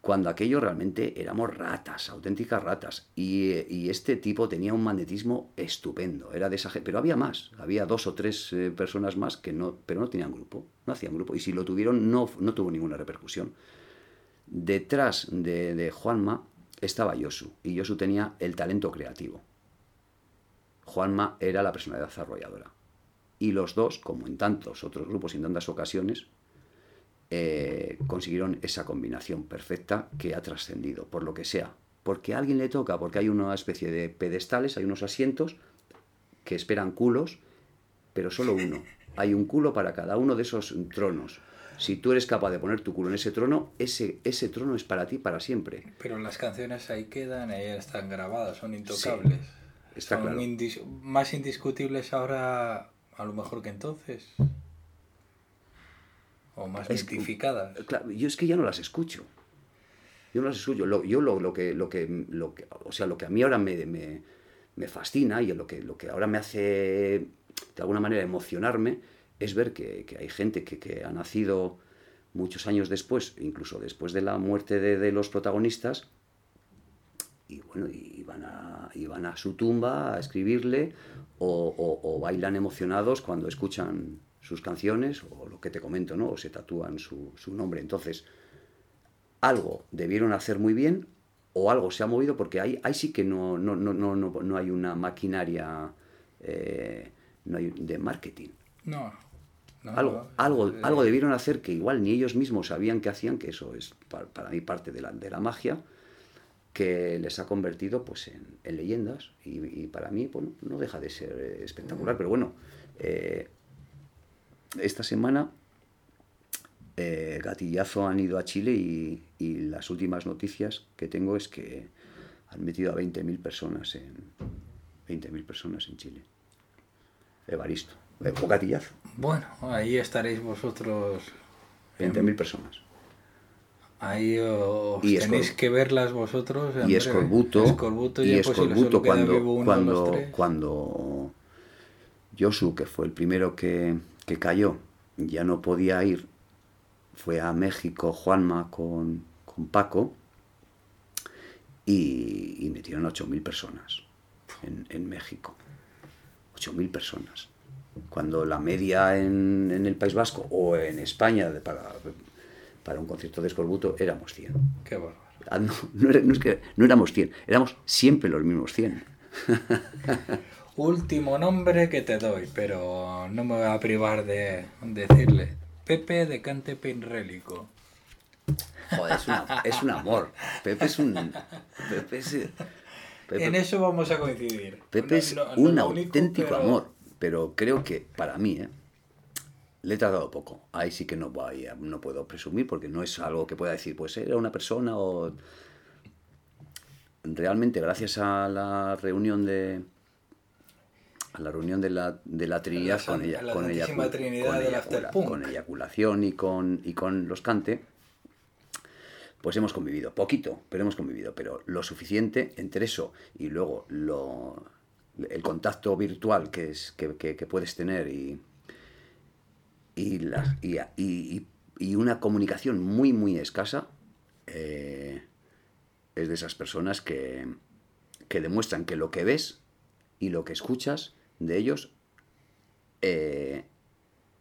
Cuando aquello realmente éramos ratas, auténticas ratas. Y, y, este tipo tenía un magnetismo estupendo. Era de esa Pero había más, había dos o tres eh, personas más que no, pero no tenían grupo, no hacían grupo. Y si lo tuvieron, no, no tuvo ninguna repercusión. Detrás de, de Juanma estaba Yosu, y Yosu tenía el talento creativo Juanma era la personalidad desarrolladora. Y los dos, como en tantos otros grupos y en tantas ocasiones, eh, consiguieron esa combinación perfecta que ha trascendido, por lo que sea. Porque a alguien le toca, porque hay una especie de pedestales, hay unos asientos que esperan culos, pero solo uno. Hay un culo para cada uno de esos tronos. Si tú eres capaz de poner tu culo en ese trono, ese, ese trono es para ti para siempre. Pero las canciones ahí quedan, ahí están grabadas, son intocables. Está son claro. indis- más indiscutibles ahora, a lo mejor que entonces. O más Es que-. Claro, yo es que ya no las escucho. Yo no las escucho. Lo- yo lo, lo que, lo, que, lo que, o sea, lo que a mí ahora me, me, me fascina y lo que, lo que ahora me hace de alguna manera emocionarme es ver que, que hay gente que, que ha nacido muchos años después, incluso después de la muerte de, de los protagonistas, y bueno, y van a, y van a su tumba a escribirle o, o- o bailan emocionados cuando escuchan sus canciones o lo que te comento, ¿no? O se tatúan su, su nombre. Entonces, algo debieron hacer muy bien o algo se ha movido porque ahí, ahí sí que no, no, no, no, no, hay una maquinaria eh, no hay, de marketing. No. no, Algo, algo, eh, algo debieron hacer que igual ni ellos mismos sabían que hacían, que eso es pa- para, mí parte de la, de la magia, que les ha convertido pues, en, en leyendas. Y, y para mí bueno, no deja de ser eh, espectacular. Pero bueno, eh, esta semana eh, Gatillazo han ido a Chile y, y las últimas noticias que tengo es que han metido a 20.000 personas en 20.000 personas en Chile. Evaristo, o Gatillazo. Bueno, ahí estaréis vosotros. 20.000 personas. Ahí os Y tenéis Escor- que verlas vosotros. Y. Escorbuto, Escorbuto y ya, pues, Escorbuto cuando, uno cuando, cuando Josu, que fue el primero que, que cayó, ya no podía ir, fue a México Juanma con, con Paco y, y metieron 8.000 personas en, en México. 8.000 personas. Cuando la media en, en el País Vasco o en España de- para, para un concierto de Escorbuto éramos 100. Qué bárbaro. Ah, no, no, era- no es que no éramos 100, éramos siempre los mismos 100. [LAUGHS] Último nombre que te doy, pero no me voy a privar de decirle. Pepe de Cante Penrélico. Joder, es, una- es un amor. Pepe es un. Pepe es, Pepe- En eso vamos a coincidir. Pepe es no- no un único, auténtico pero- amor. Pero creo que para mí, ¿eh? Le he tratado poco. Ahí sí que no, voy a- no puedo presumir porque no es algo que pueda decir, pues era una persona o. Realmente, gracias a la reunión de. A la reunión de la, de la Trinidad La con ella, la con, eyacu- Trinidad con, Afterpunk. con eyaculación y con, y con los cante, pues hemos convivido, poquito, pero hemos convivido, pero lo suficiente entre eso y luego lo, el contacto virtual que, es, que, que- que puedes tener y, y, la- y, y- y una comunicación muy, muy escasa, eh, es de esas personas que, que demuestran que lo que ves y lo que escuchas de ellos eh,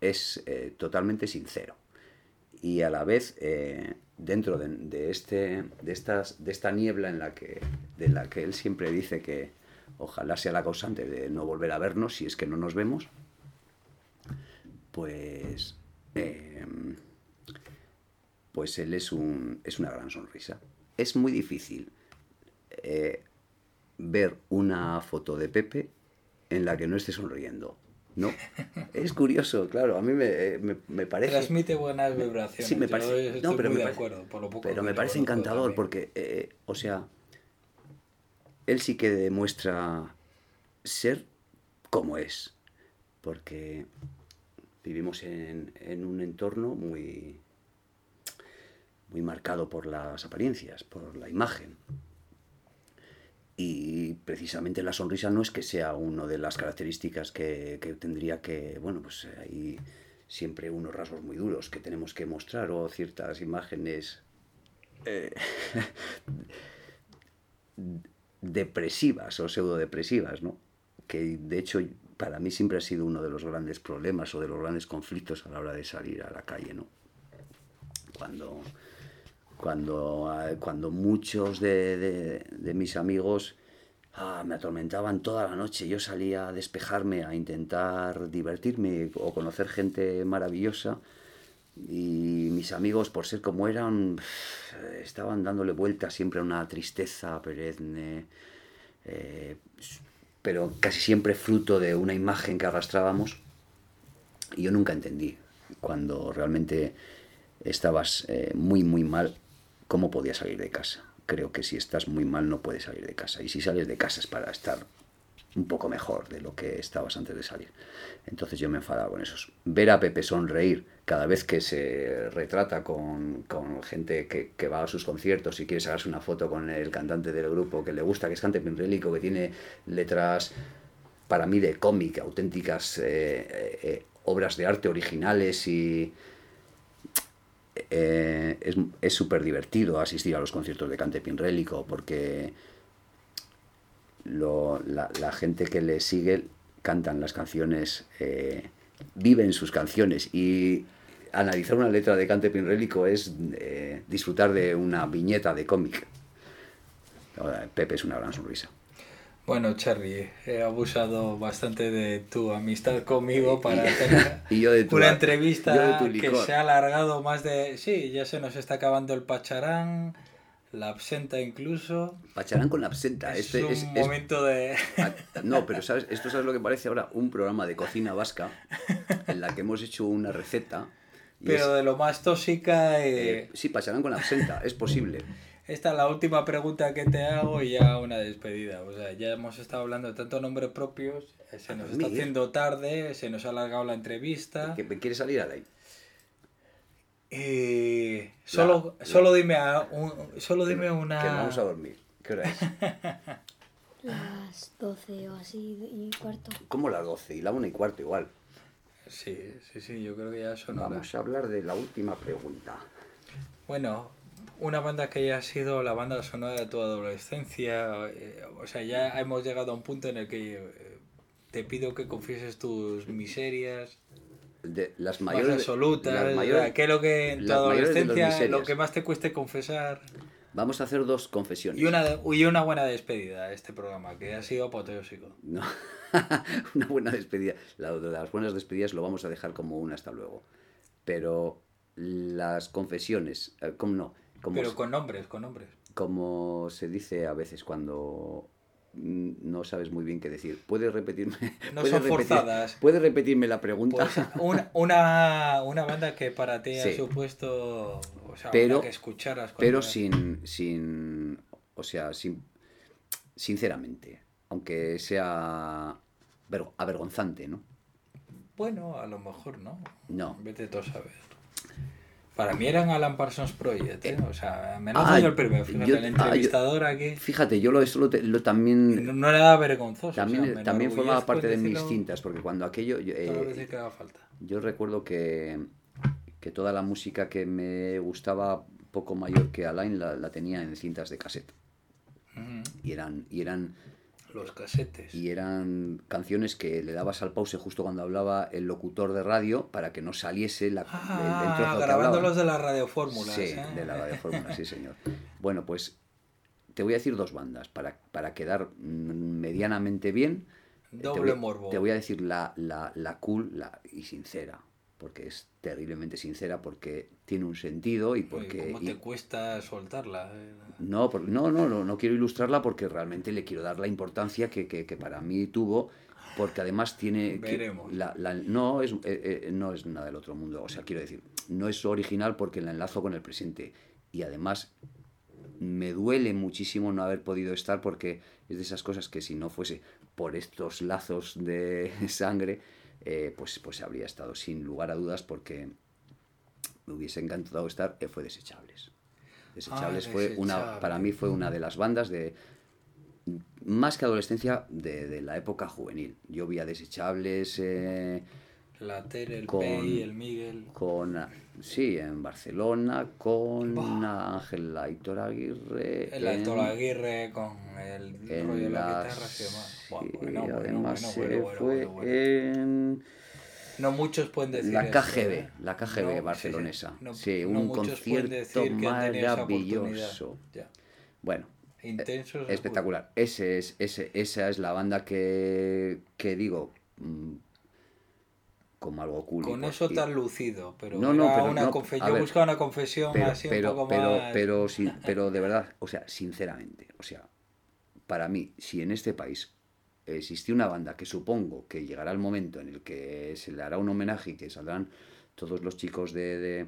es eh, totalmente sincero. Y a la vez dentro de, de este de estas de esta niebla en la que de la que él siempre dice que ojalá sea la causante de no volver a vernos si es que no nos vemos pues eh, pues él es un es una gran sonrisa es muy difícil eh, ver una foto de Pepe en la que no esté sonriendo No, [LAUGHS] es curioso, claro, a mí me, me, me parece... Transmite buenas vibraciones. Sí, me parece, no, pero muy me de parece, acuerdo, por lo poco pero me parece encantador porque, eh, o sea, él sí que demuestra ser como es, porque vivimos en, en un entorno muy, muy marcado por las apariencias, por la imagen. Y precisamente la sonrisa no es que sea una de las características que, que tendría que, bueno, pues hay siempre unos rasgos muy duros que tenemos que mostrar o ciertas imágenes eh, [LAUGHS] depresivas o pseudodepresivas, ¿no? Que de hecho para mí siempre ha sido uno de los grandes problemas o de los grandes conflictos a la hora de salir a la calle, ¿no? Cuando, cuando, ah, cuando muchos de mis amigos ah, me atormentaban toda la noche, yo salía a despejarme, a intentar divertirme o conocer gente maravillosa y mis amigos, por ser como eran, estaban dándole vuelta siempre a una tristeza perenne, eh, pero casi siempre fruto de una imagen que arrastrábamos. Y yo nunca entendí, cuando realmente estabas eh, muy, muy mal, cómo podías salir de casa. Creo que si estás muy mal no puedes salir de casa. Y si sales de casa es para estar un poco mejor de lo que estabas antes de salir. Entonces yo me enfadaba con esos. Ver a Pepe sonreír cada vez que se retrata con, con gente que, que va a sus conciertos y quiere sacarse una foto con el cantante del grupo que le gusta, que es Cante que tiene letras para mí de cómic, auténticas eh, eh, eh, obras de arte originales y es- es súper divertido asistir a los conciertos de Cante Pinrélico porque lo- la, la gente que le sigue cantan las canciones, eh, viven sus canciones y analizar una letra de Cante Pinrélico es eh, disfrutar de una viñeta de cómic. Pepe es una gran sonrisa. Bueno, Charlie, he abusado bastante de tu amistad conmigo para tener [LAUGHS] Y yo de tu, una yo entrevista de tu que se ha alargado más de... Sí, ya se nos está acabando el pacharán, la absenta incluso. Pacharán con la absenta. es Este un es, es- momento de... Ah, [LAUGHS] No, pero ¿sabes? esto sabes lo que parece ahora un programa de cocina vasca en la que hemos hecho una receta. y Pero es- de lo más tóxica... eh, eh, sí, pacharán con absenta, es posible. Esta es la última pregunta que te hago y ya una despedida. O sea, ya hemos estado hablando de tantos nombres propios, eh, se nos está dormir. haciendo tarde, se nos ha alargado la entrevista. ¿Que ¿Quieres salir a la Y solo, La- solo dime, a un- solo dime Que una... vamos a dormir. ¿Qué hora es? [LAUGHS] Las 12 o así y cuarto. Como las 12 y la 1 y cuarto igual. Sí, sí, sí, yo creo que ya son horas. Vamos a hablar de la última pregunta. Bueno, una banda que ya ha sido la banda sonora de tu adolescencia, eh, o sea, ya hemos llegado a un punto en el que eh, te pido que confieses tus miserias De las más mayores. absolutas, las o sea, mayores- ¿qué es lo que en tu adolescencia, lo que más te cueste confesar? Vamos a hacer dos confesiones. Y una, y una buena despedida a este programa, que ha sido apoteósico. No. [LAUGHS] una buena despedida. La de las buenas despedidas lo vamos a dejar como un hasta luego. Pero las confesiones, eh, ¿cómo no? Como, Pero con nombres, con nombres. como se dice a veces cuando no sabes muy bien qué decir. ¿Puedes repetirme? No [LAUGHS] ¿puedes son repetir- forzadas. ¿Puedes repetirme la pregunta? Pues una, [LAUGHS] una, una banda que para ti ha Sí. supuesto, o sea, Pero- que escucharas. pero sin, sin, o sea, sin, sinceramente, aunque sea ver- avergonzante, ¿no? Bueno, a lo mejor no. No. Vete tú a saber. Para mí eran Alan Parsons Project, ¿eh? O sea, me Ah, lanzo yo el primero. Fíjate, yo- el ah, yo- entrevistador aquí. Fíjate, yo lo, eso lo, lo también, No, no era vergonzoso. también, o sea, me también formaba parte de mis cintas, porque cuando aquello, yo, eh, que haga falta. yo recuerdo que, que toda la música que me gustaba poco mayor que Alain la, la tenía en cintas de cassette. Y eran, y eran Los casetes. y eran canciones que le dabas al pause justo cuando hablaba el locutor de radio para que no saliese la, el- el Ah, trozo grabándolos de las radiofórmulas. Sí, ¿eh? de la radiofórmula, [LAUGHS] sí señor. Bueno, pues te voy a decir dos bandas para, para quedar medianamente bien. Eh, te Doble voy- morbo. Te voy a decir la, la, la cool la, y sincera, porque es terriblemente sincera, porque tiene un sentido y Uy, porque... ¿Cómo y- te cuesta soltarla? eh? no, por- no, no, no, no quiero ilustrarla porque realmente le quiero dar la importancia que, que- que para mí tuvo porque además tiene... Veremos. la- la- no, es, eh, eh, no es nada del otro mundo, o sea, quiero decir, no es original porque la enlazo con el presente. Y además me duele muchísimo no haber podido estar porque es de esas cosas que si no fuese por estos lazos de [LAUGHS] sangre, eh, pues, pues habría estado sin lugar a dudas porque me hubiese encantado estar, eh, fue Desechables. Desechables Ah, fue una, para mí fue una de las bandas de, más que adolescencia, de, de la época juvenil. Yo vi a Desechables eh, La Tere, el Con- Pei, el Miguel. con, sí, en Barcelona, con. Ángel Aitor Aguirre. El Alto Aguirre con el rollo de demás. Buah, sí, bueno, además se fue en No muchos pueden decir la eso, KGB, ¿eh? la KGB No, sí, sí. barcelonesa. No- Sí, no un pueden concierto maravilloso. Bueno, Intenso. seguro. espectacular. Ese es, ese, esa es la banda que, que digo mm, como algo cool. Con eso has lucido, pero, No, no, pero una no, confe- a yo ver, buscaba una confesión pero, así pero, un poco pero, más... [LAUGHS] pero, de verdad, o sea, sinceramente, o sea, para mí, si en este país existió una banda que supongo que llegará el momento en el que se le hará un homenaje y que saldrán todos los chicos de, de-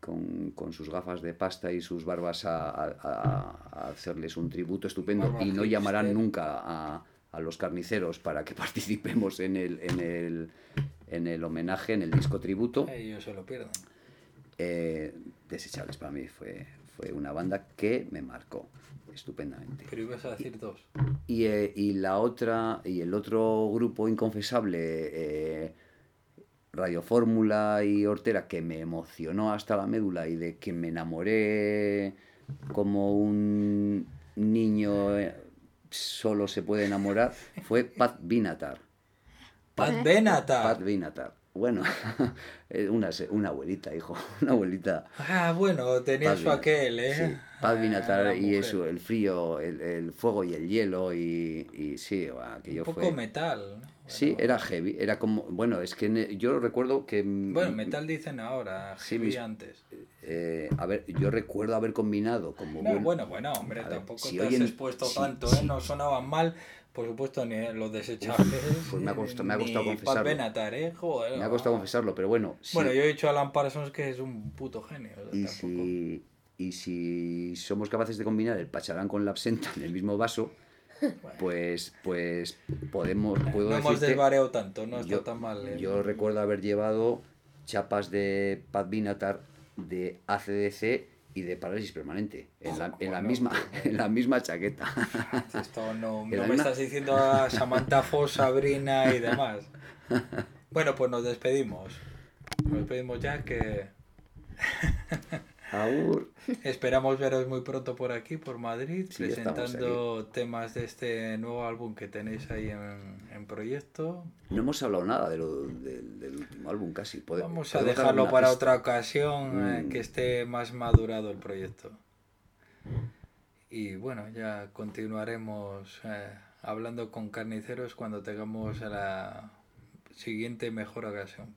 con, con sus gafas de pasta y sus barbas a, a- a- a hacerles un tributo estupendo Barba y no llamarán hipster. nunca a, a los carniceros para que [LAUGHS] participemos en el, en el, en el homenaje, en el disco tributo. Ellos se lo pierden. Eh, Desechables para mí fue, fue una banda que me marcó estupendamente. Pero ibas a decir dos. Y, eh, y la otra, y el otro grupo inconfesable, eh, Radio Fórmula y Hortera, que me emocionó hasta la médula y de que me enamoré como un niño eh, solo se puede enamorar, fue Pat Binatar. Pat Benatar. Pat Binatar. Bueno, [LAUGHS] eh, una, una abuelita, hijo, [LAUGHS] una abuelita. Ah, bueno, tenía Pat su aquel, ¿eh? Sí, Pat Ah, Binatar la y eso, el frío, el, el fuego y el hielo y, y sí, aquello Un poco fue... metal. ¿no? Sí, Bueno, era heavy, era como, bueno, es que yo recuerdo que... Bueno, metal dicen ahora, Sí, heavy mis- antes. eh, a ver, yo recuerdo haber combinado como No, buen- bueno, bueno, hombre, A ver, tampoco si te has oyen- expuesto si- tanto, si- ¿eh? No sonaban mal, por supuesto, ni los desechables. pues me ha costado- me ha costado ni confesarlo. Pat Benatar, ¿eh? Joder, Me ha costado ah. confesarlo, pero bueno, Bueno, yo he dicho a Alan Parsons que es un puto genio. o sea, y, tampoco- si, y si somos capaces de combinar el pacharán con la absenta en el mismo vaso, pues, pues podemos, puedo No hemos decirte- desvariado tanto, no está yo, tan mal. ¿eh? yo recuerdo haber llevado chapas de Pat Binatar de ACDC y de parálisis permanente en la, en la misma [LAUGHS] en la misma chaqueta [LAUGHS] Esto no, me estás diciendo a Samantha Foss, Sabrina y demás. Bueno, pues nos despedimos. Nos despedimos ya que [LAUGHS] Aur. esperamos veros muy pronto por aquí, por Madrid, Sí, presentando temas de este nuevo álbum que tenéis ahí en, en proyecto. no hemos hablado nada de lo, del- del último álbum casi Vamos a ¿podemos dar dejarlo para pista? otra ocasión, eh, Mm. que esté más madurado el proyecto. Y bueno, ya continuaremos eh, hablando con carniceros cuando tengamos la siguiente mejor ocasión.